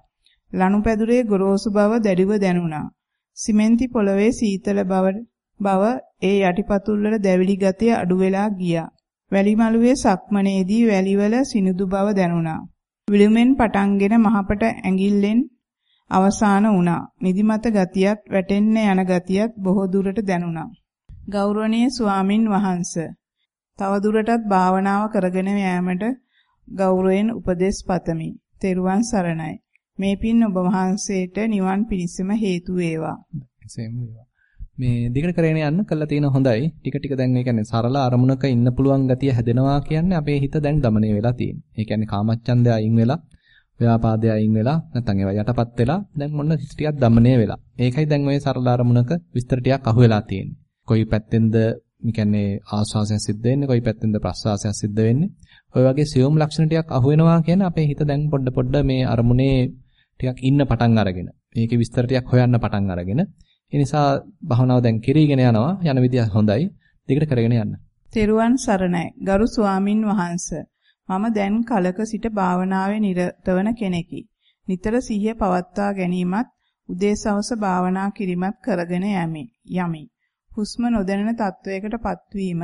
ලනුපැදුරේ ගොරෝසු බව දැඩිව දැනුණා. සිමෙන්ති පොළවේ සීතල බව බව ඒ යටිපතුල් වල දැවිලි ගතිය අඩු වෙලා ගියා. වැලිමලුවේ සක්මනේදී වැලිවල සිනිඳු බව දැනුණා. විලුමෙන් පටන්ගෙන මහපට ඇඟිල්ලෙන් අවසාන වුණා. නිදිමත ගතියත් වැටෙන්න යන ගතියත් බොහෝ දුරට දැනුණා. ගෞරවනීය ස්වාමින් වහන්ස තවදුරටත් භාවනාව කරගෙන යෑමට ගෞරවයෙන් උපදෙස් පතමි. තෙරුවන් සරණයි. මේ පින් ඔබ වහන්සේට නිවන් පිණසම හේතු වේවා. එසේම වේවා. මේ දිගට කරගෙන යන්න කළා තියෙන හොඳයි. ටික ටික දැන් ඒ කියන්නේ සරල අරමුණක ඉන්න පුළුවන් ගතිය හැදෙනවා කියන්නේ අපේ හිත දැන් দমনය වෙලා තියෙන්නේ. ඒ කියන්නේ කාමච්ඡන්දය අයින් වෙලා, ව්‍යාපාදය අයින් වෙලා, නැත්නම් ඒවා යටපත් වෙලා දැන් මොන ටිකක් দমনය වෙලා. ඒකයි දැන් ওই සරල අරමුණක විස්තර ටිකක් අහුවෙලා තියෙන්නේ. කොයි පැත්තෙන්ද කියන්නේ ආස්වාසය සිද්ධ වෙන්නේ, කොයි පැත්තෙන්ද ප්‍රස්වාසය සිද්ධ වෙන්නේ. ඔය වගේ සියුම් ලක්ෂණ ටිකක් අහු වෙනවා කියන්නේ අපේ හිත දැන් පොඩ පොඩ මේ අරමුණේ ටිකක් ඉන්න පටන් අරගෙන මේකේ විස්තර ටිකක් හොයන්න පටන් අරගෙන ඒ නිසා භවනාව දැන් කිරීගෙන යනවා යන විදිය හොඳයි දිගට කරගෙන යන්න. තෙරුවන් සරණයි ගරු ස්වාමින් වහන්සේ මම දැන් කලක සිට භාවනාවේ නිරතවන කෙනෙකි. නිතර සිහිය පවත්වා ගැනීමත් උදේ සවස භාවනා කිරීමත් කරගෙන යමි. යමි. හුස්ම නොදැනෙන තත්වයකට පත්වීම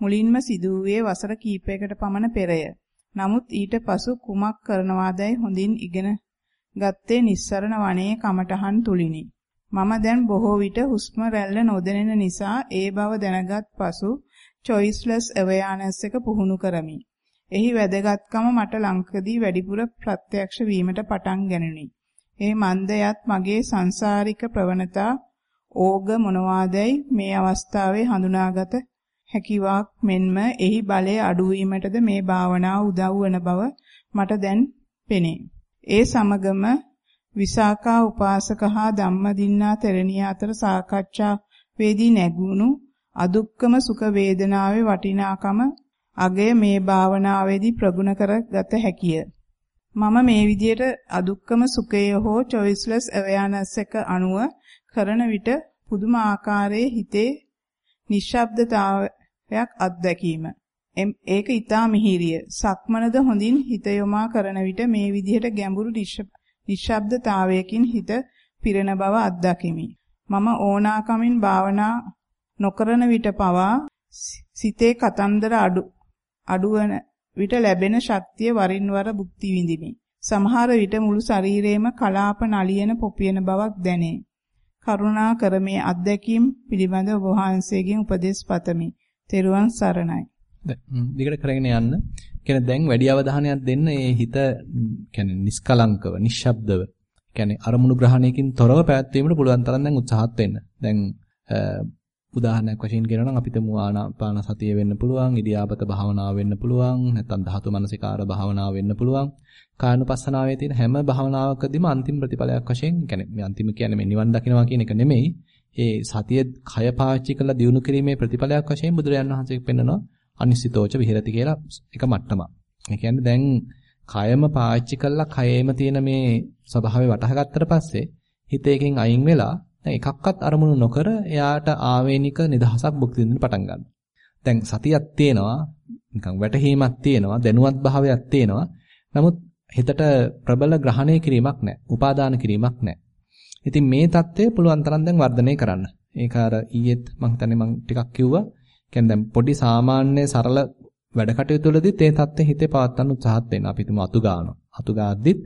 මුලින්ම සිදුවේ වසර කිහිපයකට පමණ පෙරය. නමුත් ඊට පසු කුමක් කරනවාදයි හොඳින් ඉගෙන ගත්තේ නිස්සරණ වනයේ කමටහන් තුලිනි. මම දැන් බොහෝ විට හුස්ම රැල්ල නොදැනෙන නිසා ඒ බව දැනගත් පසු choiceless awareness එක පුහුණු කරමි. එහි වැදගත්කම මට ලංකදී වැඩිපුර ප්‍රත්‍යක්ෂ වීමට පටන් ගැනුනි. ඒ මන්දයත් මගේ සංසාරික ප්‍රවණතා ඕග මොනවාදයි මේ අවස්ථාවේ හඳුනාගත හැකියාවක් මෙන්ම එහි බලය අඩු වීමටද මේ භාවනාව උදව් වන බව මට දැන් පෙනේ. ඒ සමගම විසාකා උපාසක හා ධම්මදින්නා තෙරණිය අතර සාකච්ඡා වේදී නැගුණු අදුක්කම සුඛ වේදනාවේ වටිනාකම අගය මේ භාවනාවේදී ප්‍රගුණ කරගත හැකිය. මම මේ විදියට අදුක්කම සුඛය හෝ choiceless awareness එක අනුව කරන විට පුදුම ආකාරයේ හිතේ නිශ්ශබ්දතාවයක් අත්දැකීම. ඒක ඊටා මිහිරිය. සක්මනද හොඳින් හිත යොමා කරන විට මේ විදිහට ගැඹුරු නිශ්ශබ්දතාවයකින් හිත පිරෙන බව අත්දකිමි. මම ඕනාකමින් භාවනා නොකරන විට පවා සිතේ කතන්දර අඩු අඩුවන විට ලැබෙන ශක්තිය වරින් වර භුක්ති විඳිමි. සමහර විට මුළු ශරීරයේම කලාප නලියන පොපියන බවක් දැනේ. කරුණා කර මේ අත්දැකීම් පිළිබඳ ඔබ වහන්සේගෙන් උපදෙස් පතමි. තෙරුවන් සරණයි. දිගට කරගෙන යන්න. කියන්නේ දැන් වැඩි අවධානයක් දෙන්න ඒ හිත කියන්නේ නිස්කලංකව, නිශ්ශබ්දව. කියන්නේ අරමුණු ග්‍රහණයකින් තොරව පැවැත්වීමට පුළුවන් තරම් දැන් උත්සාහත් වෙන්න. දැන් උදාහරණයක් වශයෙන් කියනවා නම් අපිට ආනාපාන සතිය වෙන්න පුළුවන්, ඉදියාපත භාවනාව වෙන්න පුළුවන්, නැත්නම් ධාතු මනසිකාර භාවනාව වෙන්න පුළුවන්. කායනුපස්සනාවේ තියෙන හැම භාවනාවකදීම අන්තිම ප්‍රතිඵලයක් වශයෙන් කියන්නේ මේ අන්තිම කියන්නේ මේ නිවන් දකින්නවා කියන එක නෙමෙයි. ඒ සතිය කය පාවිච්චි කරලා දියුණු කිරීමේ ප්‍රතිඵලයක් වශයෙන් බුදුරජාණන් වහන්සේ පෙන්නනවා අනිසිතෝච විහෙරති කියලා එක මට්ටමක්. ඒ කියන්නේ දැන් කයම පාවිච්චි කරලා කයේම තියෙන මේ ස්වභාවය වටහා ගත්තට පස්සේ හිත එකෙන් අයින් වෙලා දැන් එකක්වත් අරමුණු නොකර එයාට ආවේනික නිදහසක් භුක්ති විඳින්න පටන් ගන්නවා. දැන් සතියක් තියෙනවා නිකන් වැටහීමක් තියෙනවා දැනුවත් භාවයක් තියෙනවා. නමුත් හිතට ප්‍රබල ග්‍රහණය කිරීමක් නැහැ. උපාදාන කිරීමක් නැහැ. ඉතින් මේ தත්ත්වය පුළුවන් තරම් දැන් වර්ධනය කරන්න. ඒක අර ඊයේත් මම හිතන්නේ මම ටිකක් කිව්වා. කියන්නේ දැන් පොඩි සාමාන්‍ය සරල වැඩ කටයුතු වලදීත් ඒ தත්ත්වය හිතේ පවත්වන්න උත්සාහත් වෙන්න. අපි තුමු අතු ගන්නවා. අතු ගාද්දිත්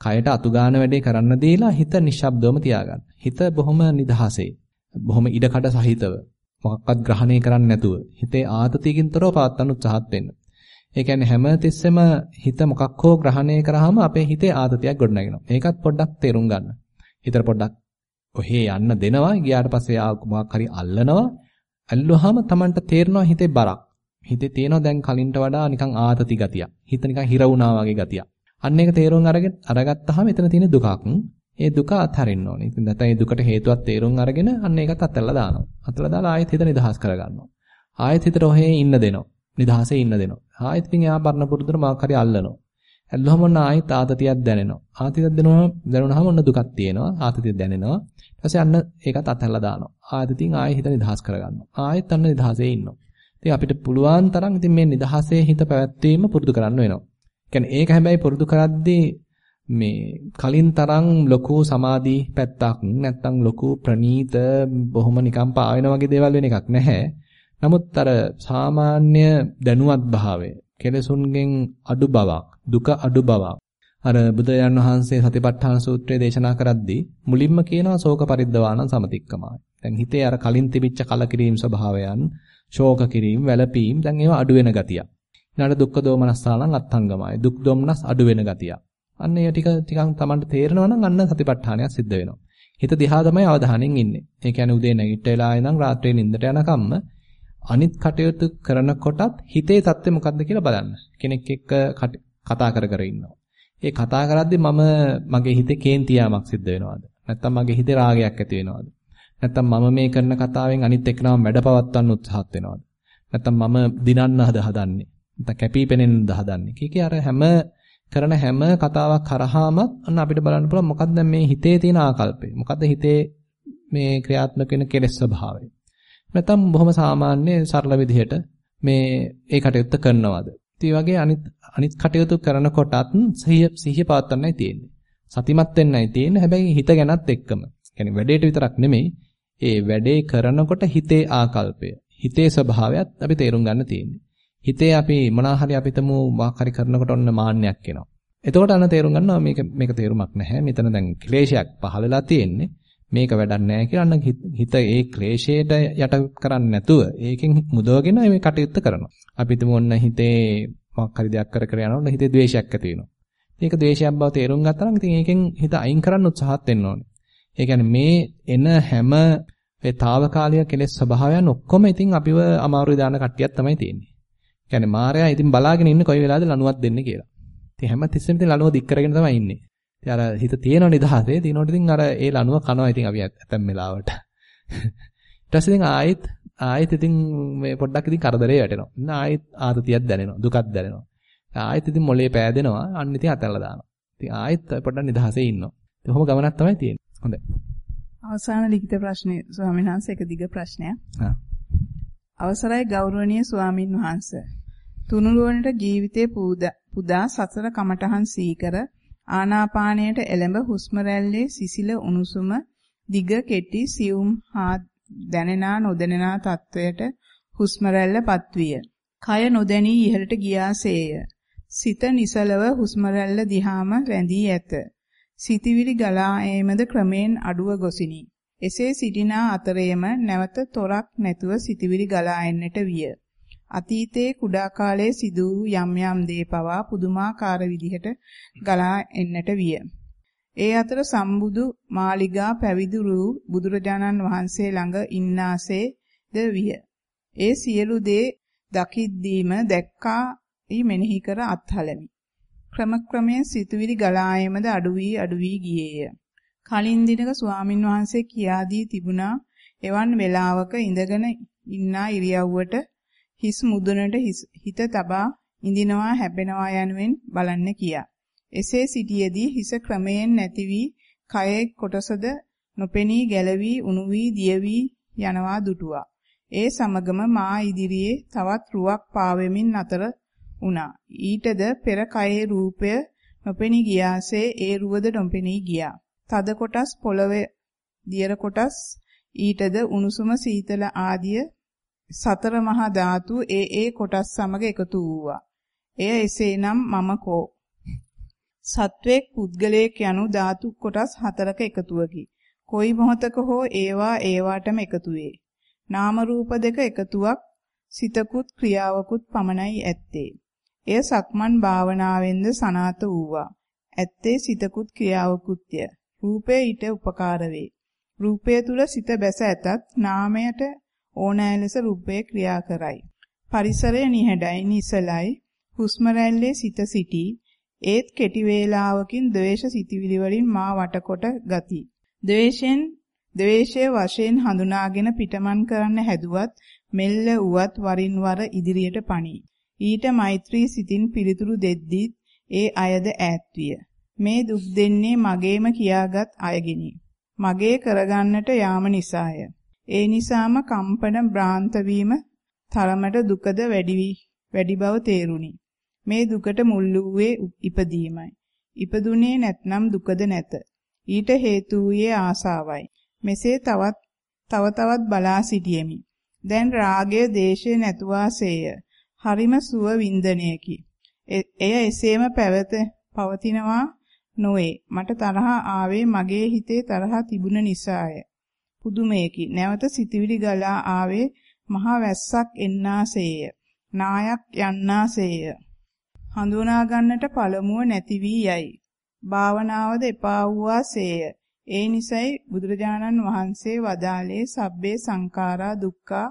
කයට අතු ගන්න වැඩේ කරන්න දීලා හිත නිශ්ශබ්දවම තියාගන්න. හිත බොහොම නිදහසේ. බොහොම ඉඩකඩ සහිතව. මොකක්වත් ග්‍රහණය කරන්නේ නැතුව හිතේ ආතතියකින් තොරව පවත්වන්න උත්සාහත් වෙන්න. ඒ කියන්නේ හැම තිස්සෙම හිත මොකක් හෝ ග්‍රහණය කරාම අපේ හිතේ ආතතියක් ගොඩනගෙනවා. ඒකත් පොඩ්ඩක් තේරුම් ගන්න. හිතට පොඩ්ඩක් ඔහේ යන්න දෙනවා. ගියාට පස්සේ ආ මොකක් හරි අල්ලනවා. අල්ලුවාම Tamanට තේරෙනවා හිතේ බරක්. හිතේ තියෙනවා දැන් කලින්ට වඩා නිකන් ආතති ගතියක්. හිත නිකන් හිර වුණා වගේ ගතියක්. අන්න ඒක තේරුම් අරගෙන අරගත්තාම එතන තියෙන දුකක්. ඒ දුක අත්හරින්න ඕනේ. ඉතින් නැත්නම් ඒ දුකට හේතුවක් තේරුම් අරගෙන අන්න ඒකත් අත්හැරලා දානවා. අත්හැරලා දාලා ආයෙත් හිත නිදහස් කරගන්නවා. ආයෙත් හිතට ඔහේ ඉන්න දෙනවා. නිදහසේ ඉන්න දෙනවා. ආයෙත් ඉතින් එයා පරණ පුරුදුර මාක් හරි අල්ලනවා. ඇල්ලුවම ඔන්න ආයෙත් ආතතියක් දැනෙනවා. ආතතියක් දැනුනම දැනුනහම ඔන්න දුකක් තියෙනවා. ආතතිය දැනෙනවා. ඊට පස්සේ අන්න ඒකත් අත්හැරලා දානවා. ආයෙත් ඉතින් ආයෙ හිත නිදහස් කරගන්නවා. ආයෙත් අන්න නිදහසේ ඉන්නවා. ඉතින් අපිට පුළුවන් තරම් ඉතින් මේ නිදහසේ හිත පැවැත්වීම පුරුදු කරන්න වෙනවා. කියන්නේ ඒක හැබැයි පුරුදු කරද්දී මේ කලින් තරම් ලොකු සමාධි පැත්තක් නැත්තම් ලොකු ප්‍රනීත බොහොම නිකම් පාවෙන වගේ දේවල් වෙන එකක් නැහැ. නමුත් අර සාමාන්‍ය දැනුවත් භාවය කෙලසුන්ගෙන් අඩු බවක් දුක අඩු බවක් අර බුදුරජාන් වහන්සේ සතිපට්ඨාන සූත්‍රයේ දේශනා කරද්දී මුලින්ම කියනවා ශෝක පරිද්දවාන සමතික්කමයි. දැන් හිතේ අර කලින් තිබිච්ච කලකිරීම ස්වභාවයන් ශෝක කිරීම වැළපීම් දැන් ඒවා අඩු වෙන ගතියක්. ඊළඟ දුක්ඛ දෝමනස්සාලං අත්ංගමයි. දුක් දොම්නස් අඩු වෙන ගතියක්. අන්න ඒ ටික ටිකක් Tamanට තේරෙනවා නම් අන්න සතිපට්ඨානයක් සිද්ධ වෙනවා. හිත දිහා තමයි අවධානයෙන් ඉන්නේ. ඒ කියන්නේ උදේ නැගිටලා ඉඳන් රාත්‍රියේ නිින්දට යනකම්ම අනිත් කටයුතු කරනකොටත් හිතේ தත්ත්වය මොකද්ද කියලා බලන්න. කෙනෙක් එක්ක කතා කර කර ඉන්නවා. ඒ කතා කරද්දී මම මගේ හිතේ කේන්තියාවක් සිද්ධ වෙනවද? නැත්නම් මගේ හිතේ රාගයක් ඇති වෙනවද? නැත්නම් මම මේ කරන කතාවෙන් අනිත් එක්කනම මැඩපවත්වන්න උත්සාහත් වෙනවද? නැත්නම් මම දිනන්න හද හදන්නේ. නැත්නම් කැපිපෙනෙන්න හදන්නේ. කීකේ අර හැම කරන හැම කතාවක් කරාමත් අන්න අපිට බලන්න පුළුවන් මොකක්ද මේ හිතේ තියෙන ආකල්පය. මොකක්ද හිතේ මේ ක්‍රියාත්මක වෙන කෙලෙස් ස්වභාවය. නැත්නම් බොහොම සාමාන්‍ය සරල විදිහට මේ ඒ කටයුත්ත කරනවද? ඉතින් වගේ අනිත් අනිත් කටයුතු කරනකොටත් සිහිය සිහිය පවත්වන්නයි තියෙන්නේ. සතිමත් වෙන්නයි තියෙන්නේ. හැබැයි හිත ගැනත් එක්කම. يعني වැඩේට විතරක් නෙමෙයි ඒ වැඩේ කරනකොට හිතේ ආකල්පය, හිතේ ස්වභාවයත් අපි තේරුම් ගන්න තියෙන්නේ. හිතේ අපි මොනවා හරි අපිටම මොකක් හරි කරනකොට ඔන්න මාන්නයක් එනවා. එතකොට අන්න තේරුම් ගන්නවා මේක මේක තේරුමක් නැහැ. මෙතන දැන් ක්ලේශයක් පහළලා තියෙන්නේ. මේක වැඩක් නැහැ කියලා අන්න හිත ඒ ක්ලේශයට යට කරන්නේ නැතුව ඒකෙන් මුදවගෙන මේ කටයුත්ත කරනවා. අපි තුමු ඔන්න හිතේ මොකක් හරි දෙයක් කර කර යනකොට හිතේ ද්වේෂයක් ඇති වෙනවා. මේක ද්වේෂයක් බව තේරුම් ගත්තා නම් ඉතින් ඒකෙන් හිත අයින් කරන්න උත්සාහත් වෙන්න ඕනේ. ඒ කියන්නේ මේ එන හැම ඒ తాවකාලික කෙලෙස් ස්වභාවයන් ඔක්කොම ඉතින් අපිව අමාරු දාන කට්ටියක් තමයි තියෙන්නේ. කියන්නේ මායя ඉතින් බලාගෙන ඉන්නේ කොයි වෙලාවද ලණුවක් දෙන්නේ කියලා. ඉතින් හැම තිස්සෙම ඉතින් ලණුව දික් කරගෙන තමයි ඉන්නේ. ඉතින් අර හිත තියෙන නිදහසේ තිනොට ඉතින් අර ඒ ලණුව කනවා ඉතින් අපි ඇතැම් වෙලාවට. ඊට පස්සේ ඉතින් ආයෙත් ආයෙත් ඉතින් මේ පොඩ්ඩක් ඉතින් කරදරේ වැටෙනවා. ඉතින් ආයෙත් ආතතියක් දැනෙනවා. දුකක් දැනෙනවා. ආයෙත් ඉතින් මොලේ පෑදෙනවා. අන්න ඉතින් අතල්ලා දානවා. ඉතින් ආයෙත් පොඩ්ඩක් නිදහසේ ඉන්නවා. ඉතින් කොහොම ගමනක් තමයි තියෙන්නේ. හොඳයි. අවසාන ලිඛිත ප්‍රශ්නේ ස්වාමීන් වහන්සේ එක දිග ප්‍රශ්නයක්. අවසරයි ගෞරවනීය ස්වාමින් වහන්සේ. තුනුරුවනට ජීවිතේ පුදා සසර කමඨහන් සීකර ආනාපානයට එළඹ හුස්ම රැල්ලේ සිසිල උණුසුම දිග කෙටි සියුම් හා දැනෙනා නොදැනෙනා තත්වයට හුස්ම රැල්ලපත් විය. කය නොදැනී ඉහළට ගියාසේය. සිත නිසලව හුස්ම රැල්ල දිහාම රැඳී ඇත. සිතවිලි ගලා ඒමද ක්‍රමෙන් අඩුව ගොසිනි. එසේ සිටිනා අතරේම නැවත තොරක් නැතුව සිතවිලි ගලා එන්නට විය. අතීතයේ කුඩා කාලයේ සිදු වූ යම් යම් දේ පවා පුදුමාකාර විදිහට ගලා එන්නට විය. ඒ අතර සම්බුදු මාලිගා පැවිදුරු බුදුරජාණන් වහන්සේ ළඟ ඉන්නාසේද විය. ඒ සියලු දේ දකිද්දීම දැක්කා ඊ මෙනෙහි කර අත්හලමි. ක්‍රම ක්‍රමයෙන් සිතුවිලි ගලා යෑමද අඩු වී අඩු වී ගියේය. කලින් දිනක ස්වාමින් වහන්සේ කියා දී තිබුණා එවන් වෙලාවක ඉඳගෙන ඉන්නා ඉරියව්වට හිස් මුදුනට හිත තබා ඉඳිනවා හැපෙනවා යනුවෙන් බලන්න කියා. එසේ සිටියේදී හිස ක්‍රමයෙන් නැති වී කයේ කොටසද නොපෙනී ගැලවි උණු වී දිය වී යනවා දුටුවා. ඒ සමගම මා ඉදිරියේ තවත් රුවක් පාවෙමින් නතර වුණා. ඊටද පෙර කයේ රූපය නොපෙනී ගියාසේ ඒ රුවද නොපෙනී ගියා. තද කොටස් පොළවේ දියර කොටස් ඊටද උණුසුම සීතල ආදිය සතර මහා ධාතු ඒ ඒ කොටස් සමග එකතු වූවා. එය එසේනම් මම කෝ සත්වයක් පුද්ගලයෙක් යනු ධාතු කොටස් හතරක එකතුවකි. කොයි මොහතක හෝ ඒවා ඒවාටම එකතු වේ. නාම රූප දෙක එකතුවක් සිතකුත් ක්‍රියාවකුත් පමණයි ඇත්තේ. එය සක්මන් භාවනාවෙන්ද සනාත වූවා. ඇත්තේ සිතකුත් ක්‍රියාවකුත්ය. රූපය ඊට උපකාර වේ. රූපය තුල සිත බැස ඇතත් නාමයට ඕනෑ ලෙස රූපය ක්‍රියා කරයි. පරිසරය නිහඬයි නිසලයි හුස්ම රැල්ලේ සිත සිටී ඒත් කෙටි වේලාවකින් ද්වේෂ සිතිවිලි වලින් මා වටකොට ගති. ද්වේෂෙන් ද්වේෂයේ වශයෙන් හඳුනාගෙන පිටමන් කරන්න හැදුවත් මෙල්ල උවත් වරින් වර ඉදිරියට පණී. ඊට මෛත්‍රී සිතින් පිළිතුරු දෙද්දී ඒ අයද ඈත්විය. මේ දුක් දෙන්නේ මගේම කියාගත් අයගෙනි. මගේ කරගන්නට යාම නිසාය. ඒ නිසාම කම්පන භ්‍රාන්ත වීම තරමට දුකද වැඩි වැඩි බව තේරුණි. මේ දුකට මුල් වූයේ ඉපදීමයි. ඉපදුනේ නැත්නම් දුකද නැත. ඊට හේතු වූයේ ආසාවයි. මෙසේ තවත් තව තවත් බලා සිටියෙමි. දැන් රාගය දේශය නැතුවාසේය. හරිම සුව වින්දනයකි. එය එසේම පැවත පවතිනවා නොවේ. මට තරහ ආවේ මගේ හිතේ තරහ තිබුණ නිසාය. පුදුමයකි. නැවත සිතවිලි ගලා ආවේ මහා වැස්සක් එන්නාසේය. නායක් යන්නාසේය. හඳුනා ගන්නට පළමුව නැති වී යයි. භාවනාවද එපා වූවාසේය. ඒ නිසයි බුදුරජාණන් වහන්සේ වදාළේ සබ්බේ සංඛාරා දුක්ඛා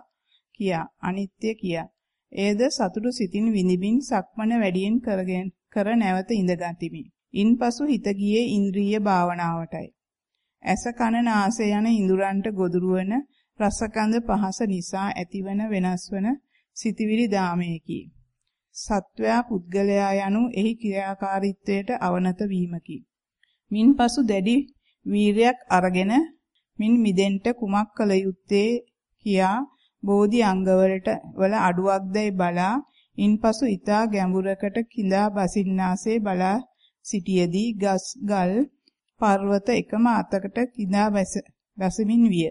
කියා අනිත්‍ය කියා. එයද සතුටු සිතින් විනිබින් සක්මන වැඩියෙන් කරගෙන කර නැවත ඉඳගතිමි. ඉන්පසු හිත ගියේ ඉන්ද්‍රිය භාවනාවටයි. ඇස කන නාසය යන ඉඳුරන්ට ගොදුරු වන රසකඳ පහස නිසා ඇතිවන වෙනස්වන සිතිවිලි දාමයකි. සත්වයා පුද්ගලයා යනු එහි ක්‍රියාකාරීත්වයට අවනත වීමකි. මින්පසු දැඩි වීරයක් අරගෙන මින් මිදෙන්න කුමක් කළ යුත්තේ කියා බෝධි අංගවලට වල අඩුවක්දයි බලා ඉන්පසු ඊතා ගැඹුරකට කිඳා බසින්නාසේ බලා සිටියේදී ගස් ගල් පර්වත එකම අතකට කිඳා බැසමින් විය.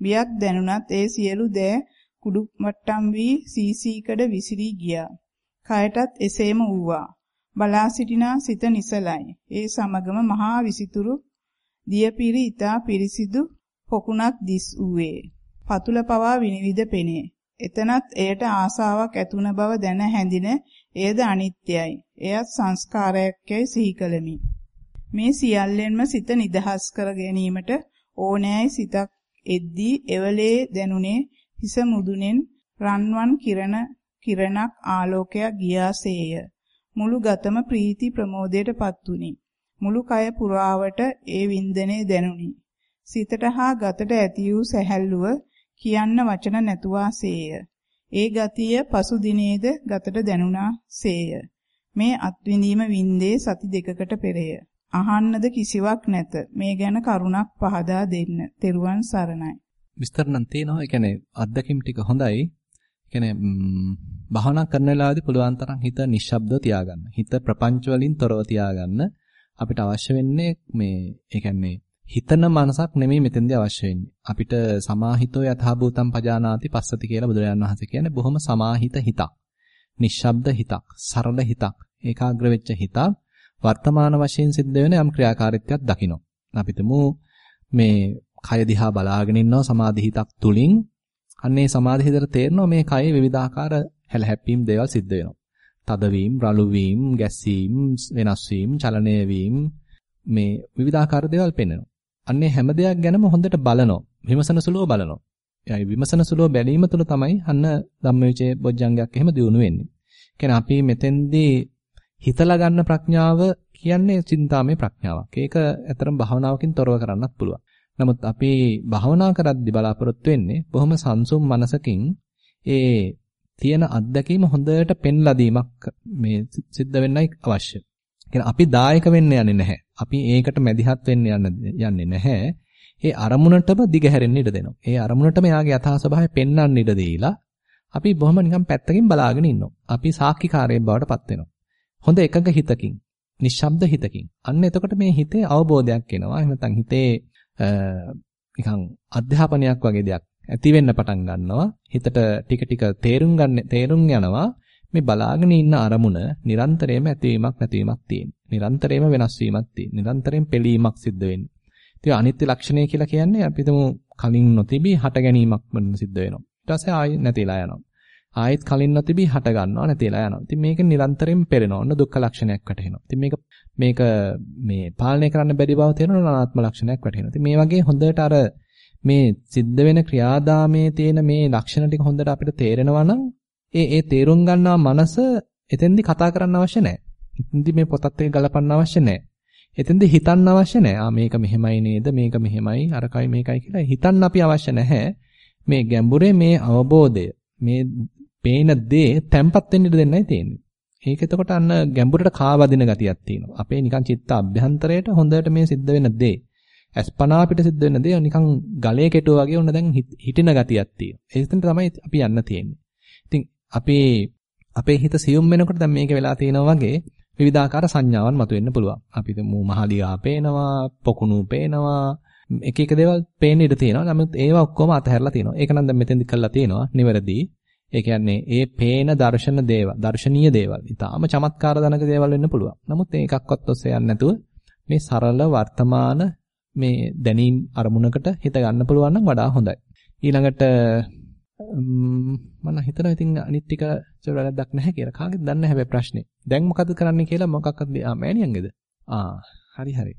බියක් දැනුණත් ඒ සියලු දෑ කුඩු මට්ටම් වී සීසීකඩ විසිරී ගියා. කයටත් එසේම වූවා. බලා සිටිනා සිත නිසලයි. ඒ සමගම මහා විසිතුරු දියපිරි ඊතා පිරිසිදු පොකුණක් දිස් වූවේ. පතුල පවා විනිවිද පෙනේ. එතනත් එයට ආසාවක් ඇතුණ බව දැන හැඳින එයද අනිත්‍යයි. එයත් සංස්කාරයක්යයි සිහි කළමි. මේ සියල්ලෙන්ම සිත නිදහස් කර ගැනීමට ඕනෑයි සිතක් එද්දී එවලේ දැනුනේ හිස මුදුනෙන් රන්වන් කිරණ කිරණක් ආලෝකයක් ගියාසේය. මුළු ගතම ප්‍රීති ප්‍රමෝදයටපත් වුනි. මුළු කය පුරාවට ඒ වින්දනේ දැනුනි. සිතට හා ගතට ඇති වූ සැහැල්ලුව කියන්න වචන නැතුවාසේය. ඒ ගතිය පසු දිනේද ගතට දැනුණාසේය. මේ අත්විඳීම වින්දේ සති දෙකකට පෙරය. අහන්නද කිසිවක් නැත. මේ ගැන කරුණක් පහදා දෙන්න. තෙරුවන් සරණයි. විස්තර නම් තියෙනවා. ඒ කියන්නේ අත්දැකීම් ටික හොඳයි. කියන්නේ භාවනා කරන වෙලාවේදී පුළුවන් තරම් හිත නිශ්ශබ්දව තියාගන්න. හිත ප්‍රපංච වලින් තොරව තියාගන්න. අපිට අවශ්‍ය වෙන්නේ මේ ඒ කියන්නේ හිතන මනසක් නෙමෙයි මෙතෙන්දී අවශ්‍ය වෙන්නේ. අපිට සමාහිතෝ යථාභූතම් පජානාති පස්සති කියලා බුදුරජාණන් වහන්සේ කියන්නේ බොහොම සමාහිත හිතක්. නිශ්ශබ්ද හිතක්, සරල හිතක්, ඒකාග්‍ර වෙච්ච හිතක් වර්තමාන වශයෙන් සිද්ධ වෙන යම් ක්‍රියාකාරීත්වයක් දකින්න. අපිට මේ කය දිහා බලාගෙන ඉන්නවා සමාධි හිතක් තුලින් අන්නේ සමාධි හිතට තේරෙනවා මේ කයේ විවිධාකාර හැලහැප්පීම් දේවල් සිද්ධ වෙනවා. තදවීම, රළු වීම, ගැස්සීම්, වෙනස් වීම, චලනය වීම මේ විවිධාකාර දේවල් පෙන්වනවා. අන්නේ හැම දෙයක් ගැනම හොඳට බලනවා. විමසන සුළුව බලනවා. එයි විමසන සුළුව බැලීම තුළ තමයි අන්න ධම්මවිචේ බොජ්ජංගයක් එහෙම දියුණු වෙන්නේ. කියන්නේ අපි මෙතෙන්දී හිතලා ගන්න ප්‍රඥාව කියන්නේ චින්තාමය ප්‍රඥාවක්. ඒක ඇතරම් භාවනාවකින් තොරව කරන්නත් පුළුවන්. නමුත් අපි භාවනා කරද්දී බලාපොරොත්තු වෙන්නේ බොහොම සංසුම් මනසකින් ඒ තියෙන අත්දැකීම හොඳට පෙන්ලා දීමක් මේ සිද්ධ වෙන්නයි අවශ්‍ය. කියන්නේ අපි දායක වෙන්න යන්නේ නැහැ. අපි ඒකට මැදිහත් වෙන්න යන්නේ නැහැ. ඒ අරමුණටම දිගහැරෙන්න ඉඩ දෙනවා. ඒ අරමුණටම යාගේ යථා ස්වභාවය පෙන්වන්න ඉඩ දීලා අපි බොහොම නිකන් පැත්තකින් බලාගෙන ඉන්නවා. අපි සාක්ෂිකාරයෙක් බවට පත් වෙනවා. හොඳ එකඟ හිතකින්, නිශ්ශබ්ද හිතකින්. අන්න එතකොට මේ හිතේ අවබෝධයක් එනවා. එහෙම නැත්නම් හිතේ නිකන් අධ්‍යාපනයක් වගේ දෙයක් ඇති වෙන්න පටන් ගන්නවා. හිතට ටික ටික තේරුම් ගන්න තේරුම් යනවා. මේ බලාගෙන ඉන්න අරමුණ නිරන්තරයෙන්ම ඇතිවීමක් නැතිවීමක් තියෙන. නිරන්තරයෙන්ම වෙනස් වීමක් තියෙන. නිරන්තරයෙන් පෙළීමක් සිද්ධ වෙන්නේ. ඉතින් අනිත්‍ය ලක්ෂණය කියලා කියන්නේ අපි හිතමු කලින් නොතිබී හට ගැනීමක් වෙන සිද්ධ වෙනවා. ඊට පස්සේ ආයෙ නැතිලා යනවා. ආයෙත් කලින් නොතිබී හට ගන්නවා නැතිලා යනවා. ඉතින් මේක නිරන්තරයෙන් පෙරෙනවා. ඔන්න දුක්ඛ ලක්ෂණයක් වැටහෙනවා. ඉතින් මේක මේක මේ පාලනය කරන්න බැරි බව තේරෙනවා අනාත්ම ලක්ෂණයක් වැටහෙනවා. ඉතින් මේ වගේ හොඳට අර මේ සිද්ධ වෙන ක්‍රියාදාමයේ තියෙන මේ ලක්ෂණ ටික හොඳට අපිට තේරෙනවා නම් ඒ ඒ තේරුම් ගන්නා මනස එතෙන්දි කතා කරන්න අවශ්‍ය නැහැ. එතෙන්දි මේ පොතත් එක්ක ගලපන්න අවශ්‍ය නැහැ. එතෙන්දි හිතන්න අවශ්‍ය නැහැ. ආ මේක මෙහෙමයි නේද? මේක මෙහෙමයි අරකයි මේකයි කියලා හිතන්න අපි අවශ්‍ය නැහැ. මේ ගැඹුරේ මේ අවබෝධය මේ පේන දේ තැම්පත් වෙන්න ඉඩ දෙන්නයි තියෙන්නේ. ඒක එතකොට අන්න ගැඹුරට කාවදින ගතියක් තියෙනවා. අපේ නිකන් චිත්ත අභ්‍යන්තරයට හොඳට මේ සිද්ධ වෙන දේ අස්පනා පිට සිද්ධ වෙන දේ නිකන් ගලේ කෙටුව වගේ ඔන්න දැන් හිටින ගතියක් තියෙනවා. ඒකෙන් තමයි අපි යන්න තියෙන්නේ. ඉතින් අපේ අපේ හිත සියුම් වෙනකොට දැන් මේක වෙලා තියෙනවා වගේ විවිධාකාර සංඥාවන් මතුවෙන්න පුළුවන්. අපි මූ මහලියා පේනවා, පොකුණු පේනවා, එක එක දේවල් පේන්න ඉඩ තියෙනවා. නමුත් ඒවා ඔක්කොම අතහැරලා තියෙනවා. ඒක නම් දැන් මෙතෙන්දි කළා තියෙනවා. නිවැරදි. ඒ කියන්නේ ඒ පේන දර්ශන දේවල්, දර්ශනීය දේවල්. ඊටාම චමත්කාර දනක දේවල් වෙන්න පුළුවන්. නමුත් ඒකක්වත් ඔස්සේ යන්නේ නැතුව මේ සරල වර්තමාන මේ දැනීම් අරමුණකට හිත ගන්න පුළුවන් නම් වඩා හොඳයි. ඊළඟට මම හිතනවා ඉතින් අනිත් ටික චොරවලක් නැහැ කියලා. කාගෙද දන්නේ හැබැයි ප්‍රශ්නේ. දැන් මොකද කරන්න කියලා මොකක්ද ආ මෑණියන්ගේද? ආ හරි හරි.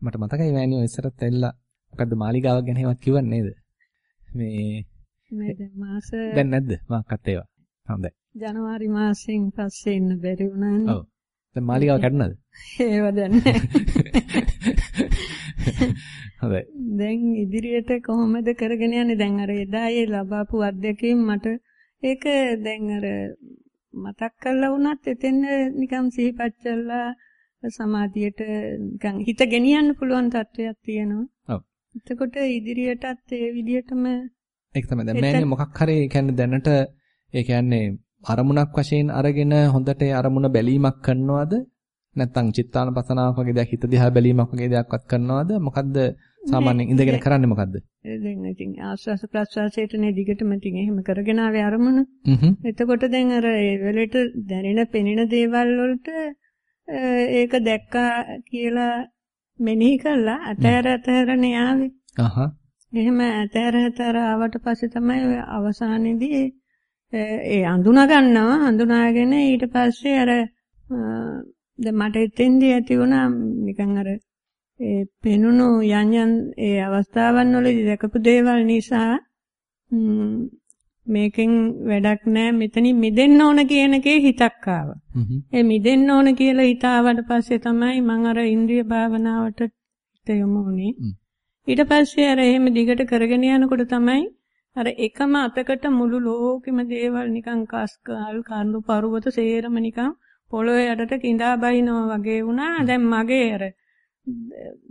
මට මතකයි මෑණියෝ ඉස්සරත් ඇවිල්ලා මොකද්ද මාලිගාවක් ගැන ඒවත් කිව්වන්නේ නේද? මේ දැන් මාස දැන් නැද්ද මාකත් ඒවා? හොඳයි. ජනවාරි මාසෙන් පස්සේ ඉන්න බැරි වුණානේ. ඔව්. දැන් මාලිගාව කැඩුණාද? ඒව දැන් හොඳයි. දැන් ඉදිරියට කොහොමද කරගෙන යන්නේ? දැන් අර එදා ඒ ලබාපු අත්දැකීම් මට ඒක දැන් අර මතක් කරලා වුණත් එතෙන් නිකන් සිහිපත් කළා සමාධියට නිකන් හිත ගෙනියන්න පුළුවන් තත්වයක් තියෙනවා. ඔව්. එතකොට ඉදිරියටත් ඒ විදිහටම ඒක තමයි. දැන් මෑණිය මොකක් හරි කියන්නේ දැනට ඒ කියන්නේ අරමුණක් වශයෙන් අරගෙන හොඳට අරමුණ බැලීමක් කරනවද? නැත්නම් චිත්තානපසනාවක් වගේ දෙයක් හිත දිහා බැලීමක් වගේ දෙයක්වත් කරනවද? මොකද්ද සාමාන්‍යයෙන් ඉඳගෙන කරන්නේ මොකද්ද? දැන් ඉතින් ආස්වාස ප්‍රස්වාසයටනේ දිගටම ඉතින් එහෙම කරගෙන ආවේ අරමුණ. එතකොට දැන් අර ඒ වෙලෙට දැනෙන පෙනෙන දේවල් වලට ඒක දැක්කා කියලා මෙනෙහි කළා අතහැර අතහැරනේ ආවේ. අහහ. එහෙම අතහැර අතහැර ආවට පස්සේ තමයි අවසානයේදී ඒ අඳුනා ගන්නවා අඳුනාගෙන ඊට පස්සේ අර දැන් මට එතෙන්දී ඇති වුණා නිකන් අර ඒ පෙනුණු යන් යන් ඒ අවස්ථාවන් වලදී දැකපු දේවල් නිසා මේකෙන් වැඩක් නැහැ මෙතනින් මිදෙන්න ඕන කියන එකේ හිතක් ආවා. ඒ මිදෙන්න ඕන කියලා හිත ආවට පස්සේ තමයි මම අර ඉන්ද්‍රිය භාවනාවට හිත යොමු වුනේ. ඊට පස්සේ අර එහෙම දිගට කරගෙන යනකොට තමයි අර එකම අතකට මුළු ලෝකෙම දේවල් නිකන් කස්කාල් කඳු පර්වත සේරම නිකන් පොළොවේ යටට கிඳා බහිනවා වගේ වුණා. දැන් මගේ අර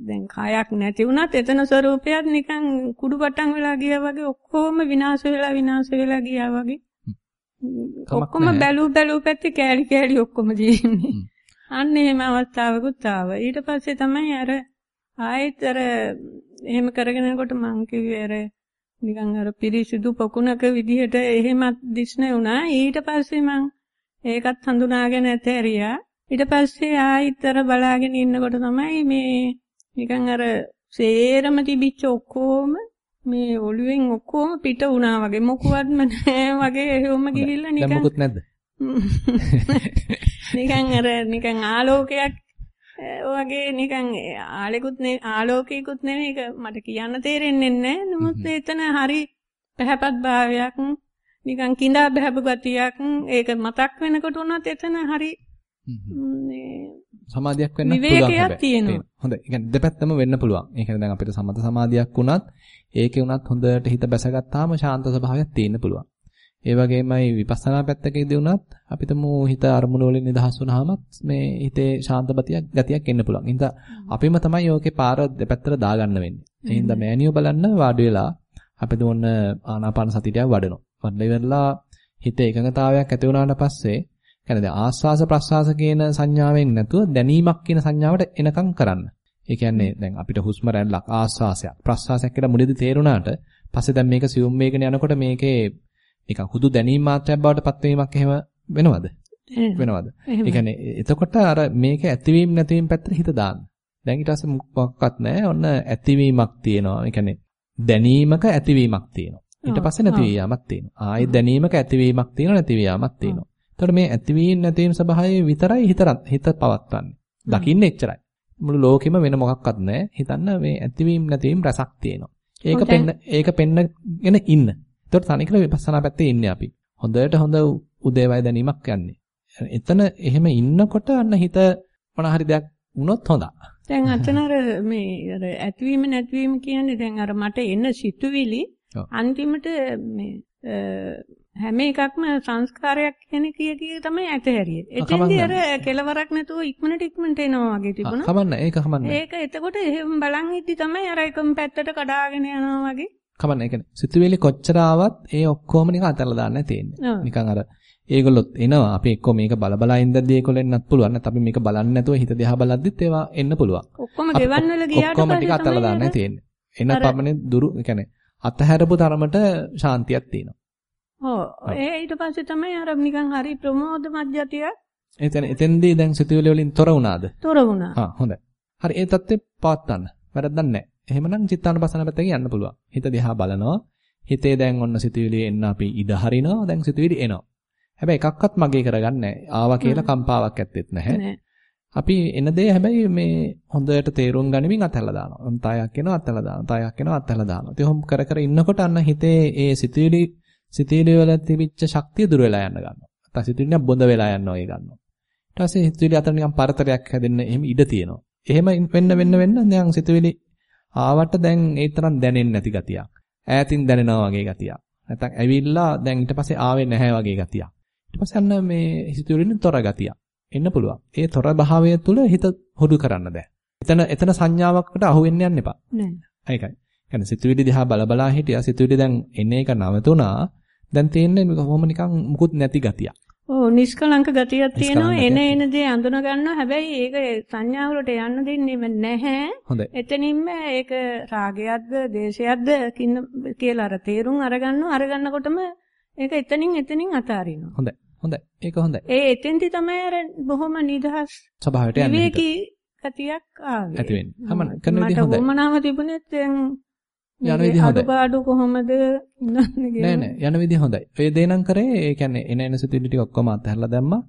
දැන් කයක් නැති වුණත් එතන ස්වરૂපයක් නිකන් කුඩු පටන් වෙලා ගියා වගේ ඔක්කොම විනාශ වෙලා විනාශ වෙලා ගියා වගේ. ඔක්කොම බැලු බැලු පැත්තේ කෑලි කෑලි ඔක්කොම තියෙන්නේ. අන්න එහෙම අවස්ථාවකුත් ආවා. ඊට පස්සේ තමයි අර ආයෙත් අර එහෙම කරගෙන යනකොට මං කිව්වේ අර නිකන් අර පිරිසිදු පොකුණක විදිහට එහෙමත් දිස්නේ වුණා. ඊට පස්සේ මං ඒකත් හඳුනාගෙන ඇතෑරියා. ඊට පස්සේ ආයිතර බලාගෙන ඉන්නකොට තමයි මේ නිකන් අර සේරම තිබිච්ච ඔක්කොම මේ ඔළුවෙන් ඔක්කොම පිට වුණා වගේ මොකුවත්ම නැහැ වගේ එහෙම ගිහිල්ලා නිකන් දැන් මොකුත් නැද්ද? නිකන් අර නිකන් ආලෝකයක් වගේ නිකන් ආලෙකුත් නේ ආලෝකයකුත් නෙමෙයි ඒක මට කියන්න තේරෙන්නේ නැහැ. නමුත් එතන හරි පැහැපත් භාවයක් නිකන් කිඳා බහැපු ගතියක් ඒක මතක් වෙනකොට උනත් එතන හරි සමාධියක් වෙන්න පුළුවන් හැබැයි. හොඳයි. ඒ කියන්නේ දෙපැත්තම වෙන්න පුළුවන්. ඒ කියන්නේ දැන් අපිට සමත සමාධියක් වුණත් ඒකේ උනත් හොඳට හිත බැසගත්තාම ශාන්ත ස්වභාවයක් තියෙන්න පුළුවන්. ඒ වගේමයි විපස්සනා පැත්තකදී වුණත් අපිටම හිත අරමුණු වලින් නිදහස් වුණාමත් මේ හිතේ ශාන්ත ගතියක් ගතියක් එන්න පුළුවන්. ඒ අපිම තමයි ඕකේ පාර දෙපැත්තට දාගන්න වෙන්නේ. ඒ හින්දා මෑනියෝ බලන්න වාඩි වෙලා අපි දුන්න ආනාපාන සතියටයක් වඩනවා. වඩලා ඉවරලා හිත එකඟතාවයක් ඇති වුණාට පස්සේ කියන්නේ දැන් ආස්වාස ප්‍රස්වාස කියන සංඥාවෙන් නැතුව දැනීමක් කියන සංඥාවට එනකම් කරන්න. ඒ කියන්නේ දැන් අපිට හුස්ම රැල්ලක් ආස්වාසයක් ප්‍රස්වාසයක් කියලා මුලදී තේරුණාට පස්සේ දැන් මේක සියුම් වේගන යනකොට මේකේ නිකන් හුදු දැනීම් මාත්‍රයක් බවට පත්වීමක් එහෙම වෙනවද? වෙනවද? ඒ කියන්නේ එතකොට අර මේක ඇතිවීම නැතිවීම පැත්තට හිත දාන්න. දැන් ඊට පස්සේ මොකක්වත් නැහැ. ඔන්න ඇතිවීමක් තියෙනවා. ඒ කියන්නේ දැනීමක ඇතිවීමක් තියෙනවා. ඊට පස්සේ නැතිවීමක් තියෙනවා. ආයෙ දැනීමක ඇතිවීමක් තියෙනවා නැතිවීමක් තියෙනවා. එතකොට මේ ඇතිවීම නැතිවීම ස්වභාවය විතරයි හිත හිත පවත්වන්නේ. දකින්නේ එච්චරයි. මුළු ලෝකෙම වෙන මොකක්වත් නැහැ. හිතන්න මේ ඇතිවීම නැතිවීම රසක් තියෙනවා. ඒක පෙන්න ඒක පෙන්නගෙන ඉන්න. එතකොට තනිකර විපස්සනා පැත්තේ ඉන්නේ අපි. හොඳට හොඳ උදේවය දැනීමක් යන්නේ. එතන එහෙම ඉන්නකොට අන්න හිත මොන හරි දෙයක් වුණොත් හොඳයි. දැන් අතන අර මේ අර ඇතිවීම නැතිවීම කියන්නේ දැන් අර මට එන සිතුවිලි අන්තිමට මේ හැම එකක්ම සංස්කාරයක් කියන කිය කිය තමයි ඇතහැරියේ. එතෙන්දී අර කෙලවරක් නැතුව ඉක්මනට ඉක්මනට එනවා වගේ තිබුණා. කමන්න ඒක කමන්න. ඒක එතකොට එහෙම බලන් ඉද්දි තමයි අර එකම පැත්තට කඩාගෙන යනවා වගේ. කමන්න. ඒ කියන්නේ සිතුවිලි කොච්චර ආවත් ඒ ඔක්කොම නිකන් අතල්ලා දාන්න තියෙන්නේ. නිකන් අර ඒගොල්ලොත් එනවා. අපි එක්ක මේක බල බල ඉඳද්දී ඒගොල්ලෝ එන්නත් පුළුවන්. නැත්නම් අපි මේක බලන්නේ නැතුව හිත දිහා බලද්දිත් ඒවා එන්න පුළුවන්. ඔක්කොම ගෙවන් වල ගියාට ඔක්කොම ටික අතල්ලා දාන්න තියෙන්නේ. එන පමණේ දුරු, ඒ කියන්නේ අතහැරපු තරමට ශාන්තියක් තියෙනවා. ඔව් ඒ ඊට පස්සේ තමයි අර නිකන් හරි ප්‍රමෝද මධ්‍යතිය. එතන එතෙන්දී දැන් සිතුවිලි වලින් තොර වුණාද? තොර වුණා. හා හොඳයි. හරි ඒ தත්ත්වේ පවත්වන්න. වැරද්දක් නැහැ. එහෙමනම් චිත්තානුපසන පැත්තකින් යන්න පුළුවන්. හිත දිහා බලනවා. හිතේ දැන් ඔන්න සිතුවිලි එන්න අපි ඉඩ හරිනවා. දැන් සිතුවිලි එනවා. හැබැයි එකක්වත් මගේ කරගන්නේ. ආවා කියලා කම්පාවක් ඇත්තෙත් නැහැ. අපි එන දේ හැබැයි මේ හොඳට තේරුම් ගනිමින් අතහැරලා දානවා. තායක් එනවා අතහැරලා දානවා. තායක් එනවා අතහැරලා දානවා. ඉතින් කර කර ඉන්නකොට අන්න හිතේ ඒ සිතුවිලි සිතුවිලි වල තිබිච්ච ශක්තිය දුර වෙලා යන්න ගන්නවා. නැත්නම් සිතුවිලි නිකන් බොඳ වෙලා යනවා ඒ ගන්නවා. ඊට පස්සේ සිතුවිලි අතර නිකන් පරතරයක් හැදෙන්න එහෙම ඉඩ තියෙනවා. එහෙම වෙන්න වෙන්න වෙන්න දැන් සිතුවිලි ආවට දැන් ඒ තරම් දැනෙන්නේ නැති ගතියක්. ඈතින් දැනෙනවා වගේ ගතියක්. නැත්නම් ඇවිල්ලා දැන් ඊට පස්සේ ආවේ නැහැ වගේ ගතියක්. ඊට පස්සේ අන්න මේ සිතුවිලින් තොර ගතියක්. එන්න පුළුවන්. ඒ තොර භාවය තුළ හිත හොදු කරන්න බෑ. එතන එතන සංඥාවකට අහු වෙන්න යන්න එපා. නෑ. ඒකයි. කියන්නේ සිතුවිලි දිහා බල බලා හිටියා සිතුවිලි දැන් එන එක නවතුණා. දැන් තියෙන්නේ කොහොම නිකන් මුකුත් නැති ගතියක්. ඔව් නිෂ්කලංක ගතියක් තියෙනවා. එන එන දේ අඳුන ගන්නවා. හැබැයි ඒක සංඥා වලට යන්න දෙන්නේ නැහැ. එතනින්ම ඒක රාගයක්ද දේශයක්ද කියලා අර තේරුම් අරගන්නවා. අරගන්නකොටම ඒක එතනින් එතනින් අතාරිනවා. හොඳයි. හොඳයි. ඒක හොඳයි. ඒ එතෙන්දි තමයි අර බොහොම නිදහස් ස්වභාවයට යන්නේ. විවේකී ගතියක් ආවේ. ඇති වෙන්නේ. මට වමනාව තිබුණෙත් දැන් යන විදිහ හොඳයි. අඩුපාඩු කොහොමද නෑ නෑ යන විදිහ හොඳයි. ඔය දේ නම් කරේ ඒ කියන්නේ එන එන සිතුවිලි ටික ඔක්කොම අතහැරලා දැම්මා.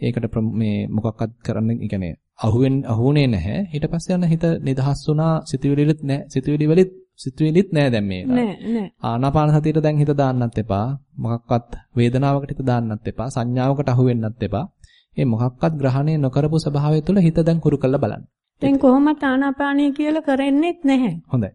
ඒකට මේ මොකක්වත් කරන්න ඒ කියන්නේ අහුවෙන් අහුුනේ නැහැ. ඊට පස්සේ යන හිත නිදහස් වුණා සිතුවිලිත් නෑ. සිතුවිලි වලිත් සිතුවිලිත් නෑ දැන් මේ. නෑ නෑ. ආනාපාන සතියට දැන් හිත දාන්නත් එපා. මොකක්වත් වේදනාවකට හිත දාන්නත් එපා. සංඥාවකට අහු වෙන්නත් එපා. මේ මොකක්වත් ග්‍රහණය නොකරපු ස්වභාවය තුළ හිත දැන් කුරු කරලා බලන්න. දැන් කොහොමද ආනාපානිය කියලා කරෙන්නෙත් නැහැ. හොඳයි.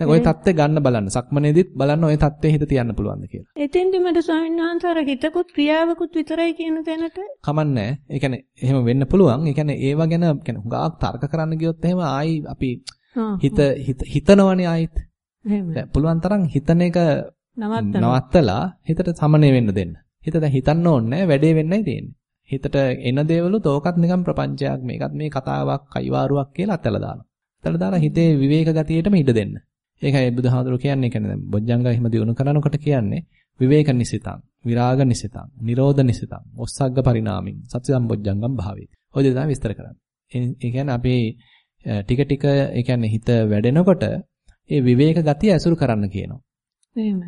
දැන් ওই தත්ත්වය ගන්න බලන්න. සක්මනේදිත් බලන්න ওই தත්ත්වේ හිත තියන්න පුළුවන්ද කියලා. එතෙන්දි මට ස්වාමීන් වහන්සේ අර හිතකුත් ක්‍රියාවකුත් විතරයි කියන තැනට කමන්නේ. ඒ කියන්නේ එහෙම වෙන්න පුළුවන්. ඒ කියන්නේ ඒව ගැන කියන්නේ හුඟක් තර්ක කරන්න ගියොත් එහෙම ආයි අපි හිත හිතනවනේ ආයිත්. පුළුවන් තරම් හිතන එක නවත්තලා හිතට සමනය වෙන්න දෙන්න. හිත දැන් හිතන්න ඕනේ වැඩේ වෙන්නයි තියෙන්නේ. හිතට එන දේවලුත් ඕකත් නිකන් ප්‍රපංචයක් මේකත් මේ කතාවක් අයිවාරුවක් කියලා අතලා දානවා. අතලා දාලා හිතේ විවේක ගතියටම ඉඩ දෙන්න. ඒකයි බුදුහාඳුර කියන්නේ කියන්නේ දැන් බොජ්ජංග එහෙම දිනු කරනකොට කියන්නේ විවේක නිසිතං, විරාග නිසිතං, නිරෝධ නිසිතං, ඔස්සග්ග පරිණාමින්, සත්‍ය සම්බොජ්ජංගම් භාවේති. ඔය දේ තමයි විස්තර කරන්නේ. ඒ කියන්නේ අපි ටික ටික ඒ කියන්නේ හිත වැඩෙනකොට ඒ විවේක ගතිය ඇසුරු කරන්න කියනවා.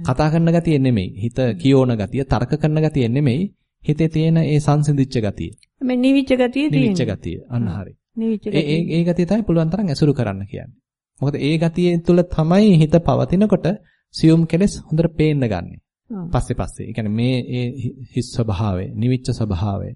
කතා කරන ගතිය නෙමෙයි. හිත කියෝන ගතිය, තර්ක කරන ගතිය නෙමෙයි. හිතේ තියෙන ඒ සංසිඳිච්ච ගතිය. මේ නිවිච්ච ගතිය තියෙනවා. නිවිච්ච ගතිය. අන්න හරි. නිවිච්ච ගතිය. ඒ ඒ ගතිය තමයි පුළුවන් තරම් ඇසුරු කරන්න කියන්නේ. මොකද ඒ ගතිය තුළ තමයි හිත පවතිනකොට සියුම් කෙලෙස් හොඳට පේන්න ගන්නෙ. පස්සේ පස්සේ. ඒ කියන්නේ මේ ඒ හිස් ස්වභාවය, නිවිච්ච ස්වභාවය,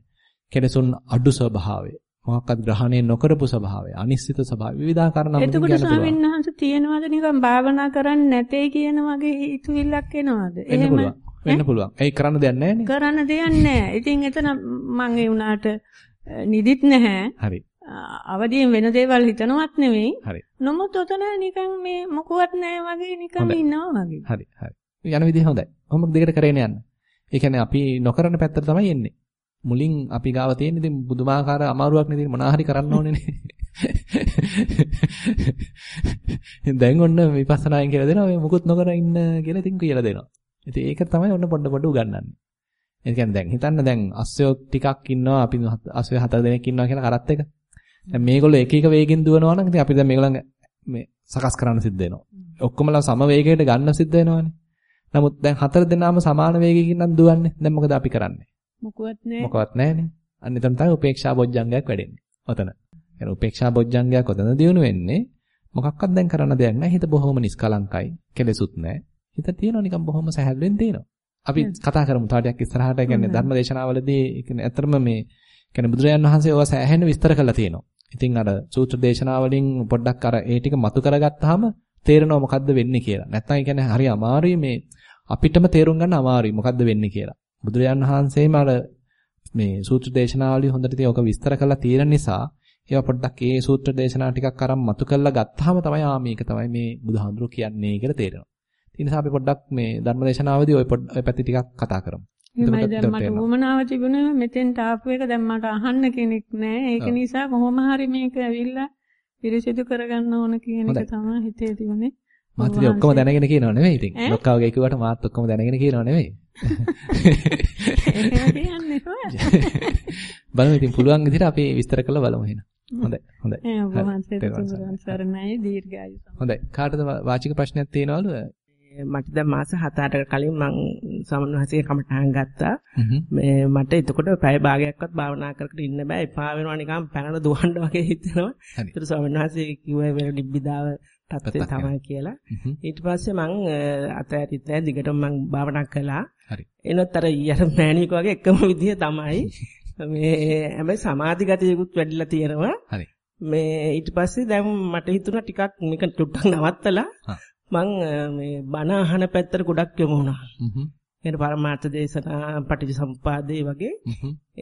කෙලෙසුන් අඩු ස්වභාවය, මොකක්වත් ග්‍රහණය නොකරපු ස්වභාවය, අනිශ්චිත ස්වභාවය, විවිධාකාර නම් එතකොට ස්වාමීන් වහන්සේ තියෙනවද නිකන් භාවනා කරන්නේ නැtei කියන වගේ හිතුවිල්ලක් එනවද? එහෙම වෙන්න පුළුවන්. ඒ කරන්න දෙයක් නැහැ නේ. කරන්න දෙයක් නැහැ. ඉතින් එතන මං ඒ උනාට නිදිත් නැහැ. හරි. අවදියෙන් වෙන දේවල් හිතනවත් නෙවෙයි. හරි. නමුත් ඔතන නිකන් මේ මොකවත් නැහැ වගේ නිකන් ඉන්නවා වගේ. හරි හරි. යන විදිහ හොඳයි. කොහොම දෙකට කරේන යන්න. ඒ කියන්නේ අපි නොකරන පැත්තට තමයි එන්නේ. මුලින් අපි ගාව තියෙන ඉතින් බුදුමාකාර අමාරුවක් නේ තියෙන මොනවා හරි කරන්න ඕනේ නේ. දැන් ඔන්න විපස්සනායෙන් කියලා දෙනවා මේ මුකුත් නොකර ඉන්න කියලා ඉතින් කියලා දෙනවා. ඉතින් ඒක තමයි ඔන්න පොඩ පොඩ උගන්වන්නේ. ඒ කියන්නේ දැන් හිතන්න දැන් අස්සයෝ ටිකක් ඉන්නවා අපි අස්සයෝ හතර දෙනෙක් ඉන්නවා කියලා කරත් එක. දැන් මේගොල්ලෝ එක එක වේගෙන් දුවනවා නම් ඉතින් අපි දැන් මේගොල්ලන් මේ සකස් කරන්න සිද්ධ වෙනවා. ඔක්කොමලා සම වේගයකට ගන්න සිද්ධ වෙනවානේ. නමුත් දැන් හතර දෙනාම සමාන වේගයකින් නම් දුවන්නේ. දැන් මොකද අපි කරන්නේ? මොකවත් නැහැ. මොකවත් නැහැනේ. අන්න එතන තමයි උපේක්ෂා බොජ්ජංගයක් වැඩෙන්නේ. ඔතන. يعني උපේක්ෂා බොජ්ජංගයක් ඔතන දිනු වෙන්නේ මොකක්වත් දැන් කරන්න දෙයක් නැහැ. හිත බොහොම නිස්කලංකයි. කෙලෙසුත් නැහැ. හිත තියෙනවා නිකන් බොහොම සැහැල්ලුවෙන් තියෙනවා. අපි කතා කරමු තව ටිකක් ඉස්සරහට කියන්නේ ධර්ම දේශනාවලදී කියන්නේ ඇත්තටම මේ කියන්නේ බුදුරජාන් වහන්සේ ඔය සෑහෙන විස්තර කරලා තියෙනවා. ඉතින් අර සූත්‍ර දේශනාවලින් පොඩ්ඩක් අර ඒ ටික මතු කරගත්තාම තේරෙනවා මොකද්ද වෙන්නේ කියලා. නැත්තම් ඒ කියන්නේ හරි අමාරුයි මේ අපිටම තේරුම් ගන්න අමාරුයි මොකද්ද වෙන්නේ කියලා. බුදුරජාන් වහන්සේම අර මේ සූත්‍ර දේශනාවලින් හොඳට ඉතින් ඔක විස්තර කරලා තියෙන නිසා ඒවා පොඩ්ඩක් ඒ සූත්‍ර දේශනා ටිකක් අරන් මතු කරලා ගත්තාම තමයි ආ මේක තමයි මේ බුදුහාඳුරු කියන්නේ කියලා තේරෙනවා. ඒ නිසා අපි පොඩ්ඩක් මේ ධර්ම දේශනාවදී ওই ඔය පැති ටිකක් කතා කරමු. එහෙමයි දැන් මට උවමනාව තිබුණේ මෙතෙන්ට ආපු එක දැන් මට අහන්න කෙනෙක් නැහැ. ඒක නිසා කොහොම හරි මේක ඇවිල්ලා පිරිසිදු කරගන්න ඕන කියන එක තමයි හිතේ තිබුණේ. මාත් ඉතින් ඔක්කොම දැනගෙන කියනව නෙවෙයි ඉතින්. ලොක්කා වගේ කිව්වට මාත් ඔක්කොම දැනගෙන කියනව නෙවෙයි. එහෙම කියන්නේ බලමු ඉතින් පුළුවන් විදිහට අපි විස්තර කරලා බලමු එහෙනම්. හොඳයි හොඳයි. ඒ ඔබ තුන්වරන් සරණයි දීර්ඝායු සම. හොඳයි. කාටද වාචික ප්‍රශ්නයක් තියෙනවලු? මට දැන් මාස 7-8කට කලින් මම සමන්වහන්සේ කමටහන් ගත්තා. මේ මට එතකොට පැය භාගයක්වත් භාවනා කර කර ඉන්න බෑ. එපා වෙනවා නිකන් පැනන දුවන්න වගේ හිතෙනවා. ඒතර සමන්වහන්සේ කිව්වා වෙන නිබ්බිදාව තත්ත්වය තමයි කියලා. ඊට පස්සේ මං අතෑරිත් නෑ දිගටම මං භාවනා කළා. හරි. එනොත් අර ඊයර මෑණියෙක් වගේ එකම විදිය තමයි. මේ හැබැයි සමාධි ගතියකුත් වැඩිලා තියෙනවා. හරි. මේ ඊට පස්සේ දැන් මට හිතුණා ටිකක් මේක ටුට්ටක් නවත්තලා මං මේ බණ අහන පැත්තට ගොඩක් යමු වුණා. හ්ම්. එන පරමාර්ථ දේශනා පටිච්චසමුපාදේ වගේ.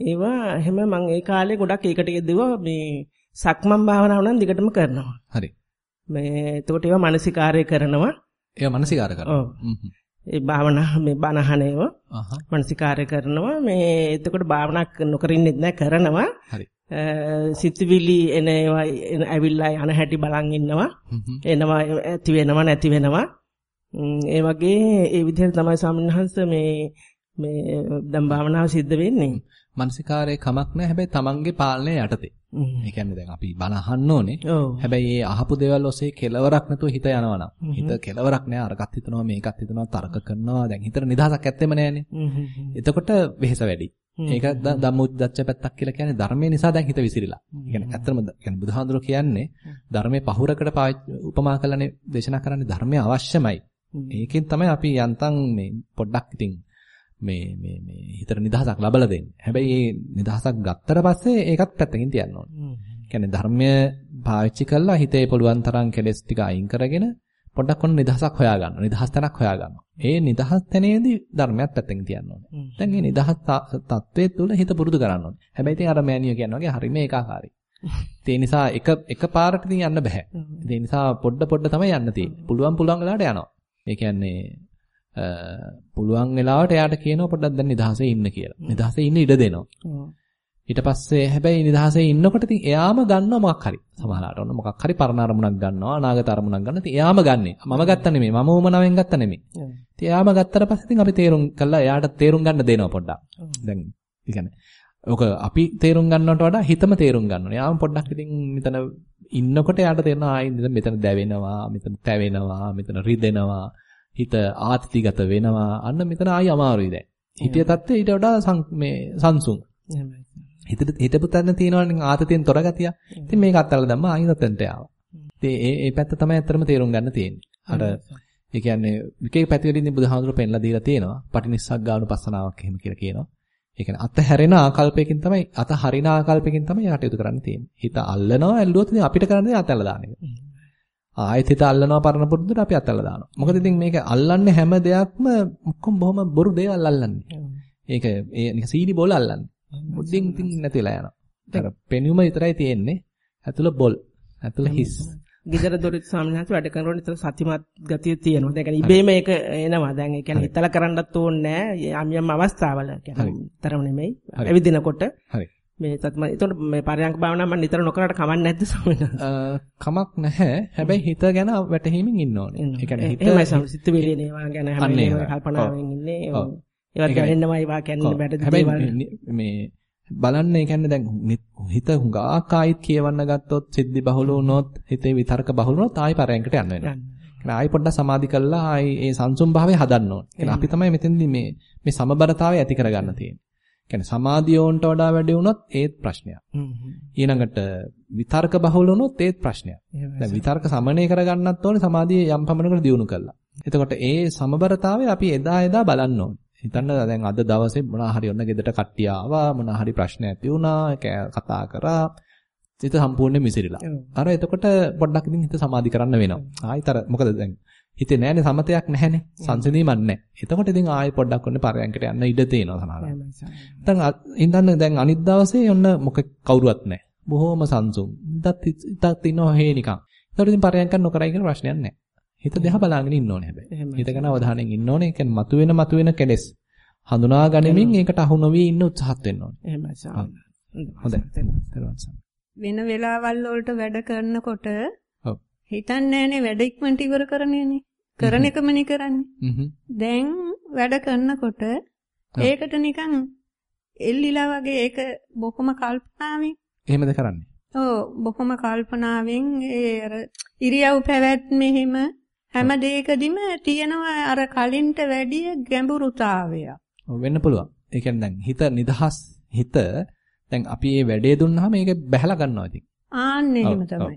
ඒවා එහෙම මං ඒ කාලේ ගොඩක් ඒකට යෙදුවා මේ සක්මන් භාවනාව නම් දිගටම කරනවා. හරි. මේ එතකොට ඒවා මානසිකාරය කරනවා. ඒවා මානසිකාර කරනවා. ඒ භාවනා මේ බණ අහනේව මානසිකාරය කරනවා. මේ එතකොට භාවනා නොකර ඉන්නෙත් නෑ කරනවා. හරි. සිතවිලි එන ඒවා ඇවිල්ලා යන හැටි බලන් ඉන්නවා. එනවා ඇති වෙනවා නැති වෙනවා. ඒ වගේ ඒ විදිහට තමයි ස්වාමින්වහන්ස මේ මේ දැන් භාවනාව සිද්ධ වෙන්නේ. මානසිකාරයේ කමක් නැහැ හැබැයි තමන්ගේ පාලනය යටතේ. ඒ කියන්නේ දැන් අපි බණ අහන්න ඕනේ. හැබැයි මේ අහපු දේවල් ඔස්සේ කෙලවරක් නැතුව හිත යනවා නම්. හිත කෙලවරක් නැහැ අරකට හිතනවා මේකත් හිතනවා තර්ක කරනවා. දැන් හිතට නිදහසක් ඇත්තෙම නැහැනේ. එතකොට වෙහෙස වැඩි. ඒක ධම්මොච්ච පැත්තක් කියලා කියන්නේ ධර්මයේ නිසා දැන් හිත විසිරිලා. ඒ කියන්නේ ඇත්තම කියන්නේ බුදුහාඳුර කියන්නේ ධර්මයේ පහුරකට උපමා කරලානේ දේශනා කරන්නේ ධර්මය අවශ්‍යමයි. ඒකෙන් තමයි අපි යන්තම් මේ පොඩ්ඩක් ඉතින් මේ මේ මේ හිතට නිදහසක් ලබලා දෙන්නේ. හැබැයි මේ නිදහසක් ගත්තට පස්සේ ඒකත් පැත්තකින් තියන්න ඕනේ. කියන්නේ ධර්මය පාවිච්චි කරලා හිතේ පුළුවන් තරම් කෙලෙස් ටික අයින් කරගෙන පොඩ්ඩක් ඔන්න නිදහසක් හොයා ගන්නවා. නිදහස් තැනක් හොයා ගන්නවා. ඒ නිදහස් තැනේදී ධර්මයක් පැත්තකින් තියන්න ඕනේ. දැන් මේ නිදහස් තත්වයේ තුල හිත පුරුදු කරන්න ඕනේ. හැබැයි ඉතින් අර මෑනියෝ කියනවා වගේ හරිම ඒකාකාරයි. ඒ නිසා එක එක පාරට ඉතින් යන්න බෑ. ඒ නිසා පොඩ පොඩ තමයි යන්න තියෙන්නේ. පුළුවන් පුළුවන් වෙලාවට යනවා. ඒ කියන්නේ පුළුවන් වෙලාවට එයාට කියනවා පොඩ්ඩක් දැන් නිදහසේ ඉන්න කියලා. නිදහසේ ඉන්න ඉඩ දෙනවා. ඊට පස්සේ හැබැයි නිදහසේ ඉන්නකොට ඉතින් එයාම ගන්නවා මොකක් හරි. සමහරවිට ඔන්න මොකක් හරි පරණ අරමුණක් ගන්නවා, අනාගත අරමුණක් ගන්නවා. ඉතින් එයාම ගන්නෙ. මම ගත්ත නෙමෙයි. මම උමනාවෙන් ගත්ත නෙමෙයි. ඉතින් එයාම ගත්තට පස්සේ ඉතින් අපි තේරුම් කළා එයාට තේරුම් ගන්න දෙනවා පොඩ්ඩක්. දැන් කියන්නේ ඔක අපි තේරුම් ගන්නවට වඩා හිතම තේරුම් ගන්න ඕනේ. යාම පොඩ්ඩක් ඉතින් මෙතන ඉන්නකොට යාට තේරෙනවා ආයි මෙතන දැවෙනවා, මෙතන තැවෙනවා, මෙතන රිදෙනවා. හිත ආත්තිගත වෙනවා. අන්න මෙතන ආයි අමාරුයි දැන්. හිතිය තත්ත්වය ඊට වඩා මේ සංසුන්. හිතට හිතපු තැන තියෙනවනේ ආතතියෙන් තොර ගතිය. ඉතින් මේක අත්හැරලා දැම්ම ආයි තත්ත්වයට ආවා. ඉතින් ඒ ඒ පැත්ත තමයි අත්‍තරම තේරුම් ගන්න තියෙන්නේ. අර ඒ කියන්නේ එක එක පැතිවලින් බුදුහාමුදුරුවෝ පෙන්ලා දීලා තියෙනවා. පටිනිස්සග්ගානුපස්සනාවක් එහෙම කියලා කියනවා. ඒ කියන්නේ අත හැරෙන ආකල්පයකින් තමයි අත හරින ආකල්පයකින් තමයි කටයුතු කරන්න තියෙන්නේ. හිත අල්ලනවා ඇල්ලුවොත් ඉතින් අපිට කරන්න අතල්ලා දාන එක. ආයෙත් හිත අල්ලනවා පරණ පුරුද්දට අපි අතල්ලා දානවා. මොකද ඉතින් මේක අල්ලන්නේ හැම දෙයක්ම ඔක්කොම බොහොම බොරු දේවල් අල්ලන්නේ. ඒක ඒ නික සීනි බෝල අල්ලන්නේ. මුඩින් ඉතින් නැතිලා යනවා. අර පෙනුම විතරයි තියෙන්නේ. ඇතුළ බොල්. ඇතුළ හිස්. ගෙදර දොරට සාමනහස වැඩ කරනකොට නිතර සතිමත් ගතිය තියෙනවා. දැන් ඉබේම ඒක එනවා. දැන් ඒ කියන්නේ හිතලා කරන්නත් ඕනේ නැහැ. යම් යම් අවස්ථාවල කියන්නේ තරම නෙමෙයි. ඇවිදිනකොට. හරි. මේ තත්ම එතකොට මේ පරයන්ක භාවනාව මම නිතර නොකරට කමක් නැද්ද? කමක් නැහැ. හැබැයි හිත ගැන වැටහීමෙන් ඉන්න ඕනේ. ඒ කියන්නේ හිත එහෙමයි සමසිත වේලේ ඒවා ගැන හැම වෙලේම කල්පනාවෙන් ඉන්නේ. ඒවත් දැනෙන්නවා ඒවා කියන්නේ බැට හැබැයි මේ බලන්න ඒ කියන්නේ දැන් හිත හුඟක් ආයිත් කියවන්න ගත්තොත් සිද්ධි බහුල වුණොත් හිතේ විතර්ක බහුල වුණොත් ආයි පරයන්කට යන්න වෙනවා. කියන්නේ ආයි පොඩ්ඩක් සමාධි කළා ආයි ඒ සංසුම් භාවය හදන්න ඕනේ. කියන්නේ අපි තමයි මෙතෙන්දී මේ මේ සමබරතාවය ඇති කරගන්න තියෙන්නේ. කියන්නේ සමාධිය ඕන්ට වඩා වැඩි වුණොත් ඒත් ප්‍රශ්නයක්. ඊළඟට විතර්ක බහුල වුණොත් ඒත් ප්‍රශ්නයක්. දැන් විතර්ක සමනය කරගන්නත් ඕනේ සමාධිය යම් පමණකට දියුණු කළා. එතකොට ඒ සමබරතාවය අපි එදා එදා බලන්න ඕනේ. හිතන්න දැන් අද දවසේ මොනවා හරි ඔන්න ගෙදරට කට්ටිය ආවා මොනවා හරි ප්‍රශ්න ඇති වුණා කතා කරා හිත සම්පූර්ණයෙන් මිසිරිලා. අර එතකොට පොඩ්ඩක් ඉතින් හිත සමාධි කරන්න වෙනවා. ආයිතර මොකද දැන් හිතේ නැහැනේ සමතයක් නැහැනේ සංසිඳීමක් නැහැ. එතකොට ඉතින් ආයෙ පොඩ්ඩක් ඔන්න පරයන්කට යන්න ඉඩ තියෙනවා සමහරවිට. දැන් ඉඳන්න දැන් අනිත් දවසේ ඔන්න මොක කවුරුවත් නැහැ. බොහොම සංසුම්. ඉතත් ඉතත් ඉන්නවා හේ නිකන්. එතකොට ඉතින් පරයන්ක නොකරයි කියලා ප්‍රශ්නයක් නැහැ. හිත දිහා බලාගෙන ඉන්න ඕනේ හැබැයි. හිත ගැන අවධානයෙන් ඉන්න ඕනේ. ඒ කියන්නේ මතුවෙන මතුවෙන කෙලෙස් හඳුනා ගනිමින් ඒකට අහු නොවි ඉන්න උත්සාහත් වෙන්න ඕනේ. එහෙමයි සාම. හොඳයි. වෙන වෙලාවල් වලට වැඩ කරනකොට හිතන්නේ නැහනේ වැඩ ඉක්මනට ඉවර කරන්නේනේ. කරන එකමනේ කරන්නේ. දැන් වැඩ කරනකොට ඒකට නිකන් එල්ලිලා වගේ ඒක බොහොම කල්පනාවෙන් එහෙමද කරන්නේ? ඔව් බොහොම කල්පනාවෙන් ඒ අර ඉරියව් පැවැත්මෙහිම හැම දෙයකදීම තියෙනවා අර කලින්ට වැඩිය ගැඹුරුතාවය. ඔව් වෙන්න පුළුවන්. ඒ කියන්නේ දැන් හිත නිදහස් හිත දැන් අපි මේ වැඩේ දුන්නාම මේක බැහැලා ගන්නවා ඉතින්. ආන්න එහෙම තමයි.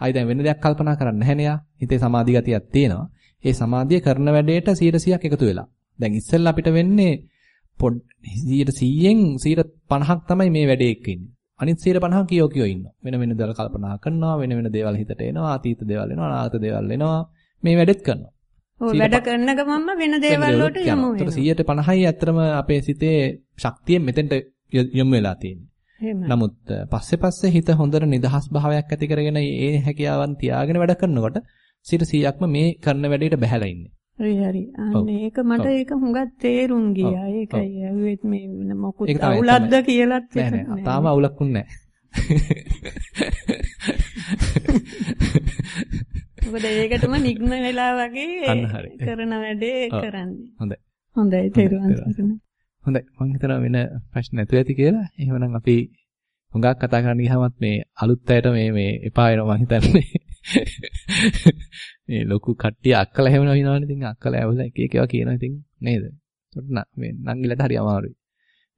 ආයි දැන් වෙන දෙයක් කල්පනා කරන්නේ නැහැ නේ හිතේ සමාධි ගතියක් තියෙනවා. ඒ සමාධිය කරන වැඩේට 100%ක් එකතු වෙලා. දැන් ඉස්සෙල්ලා අපිට වෙන්නේ පොඩ් 100%න් 150ක් තමයි මේ වැඩේ එක්ක ඉන්නේ. අනිත් 150 කියෝ කියෝ ඉන්නවා. වෙන වෙන දේවල් කල්පනා කරනවා, වෙන වෙන දේවල් හිතට එනවා, අතීත දේවල් එනවා, අනාගත දේවල් එනවා. මේ වැඩෙත් කරනවා. ඔව් වැඩ කරන ගමන්ම වෙන දේවල් වලට යමු වෙනවා. 150යි ඇත්තටම අපේ සිතේ ශක්තිය මෙතෙන්ට යොමු වෙලා තියෙන්නේ. නමුත් පස්සේ පස්සේ හිත හොඳට නිදහස් භාවයක් ඇති කරගෙන ඒ හැකියාවන් තියාගෙන වැඩ කරනකොට 100%ක්ම මේ කරන වැඩේට බහැලා ඉන්නේ. හරි හරි. අනේ ඒක මට ඒක හුඟක් තේරුම් ගියා. ඒකයි ඇහුවෙත් මේ මොකුත් අවුලක්ද කියලාත් නෑ. තාම අවුලක් උන්නේ නෑ. මොකද ඒකටම නිග්ම වෙලා වගේ කරන වැඩේ කරන්නේ. හොඳයි. හොඳයි තේරුවන් සරණයි. හොඳයි මම හිතනවා වෙන ප්‍රශ්න නැතුව ඇති කියලා. එහෙමනම් අපි හුඟක් කතා කරන්න ගියාමත් මේ අලුත් අයට මේ මේ එපා වෙනවා මම හිතන්නේ. මේ ලොකු කට්ටිය අක්කලා හැමනවා විනවනේ ඉතින් අක්කලා ඇවිල්ලා එක එක ඒවා කියනවා ඉතින් නේද? ඒකට මේ නංගිලට හරි අමාරුයි.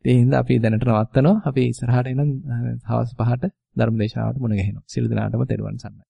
ඒ හින්දා අපි දැනට නවත්තනවා. අපි ඉස්සරහට එන හවස් පහට ධර්මදේශනාවට මුණ ගැහෙනවා. සියලු දෙනාටම තෙරුවන් සරණයි.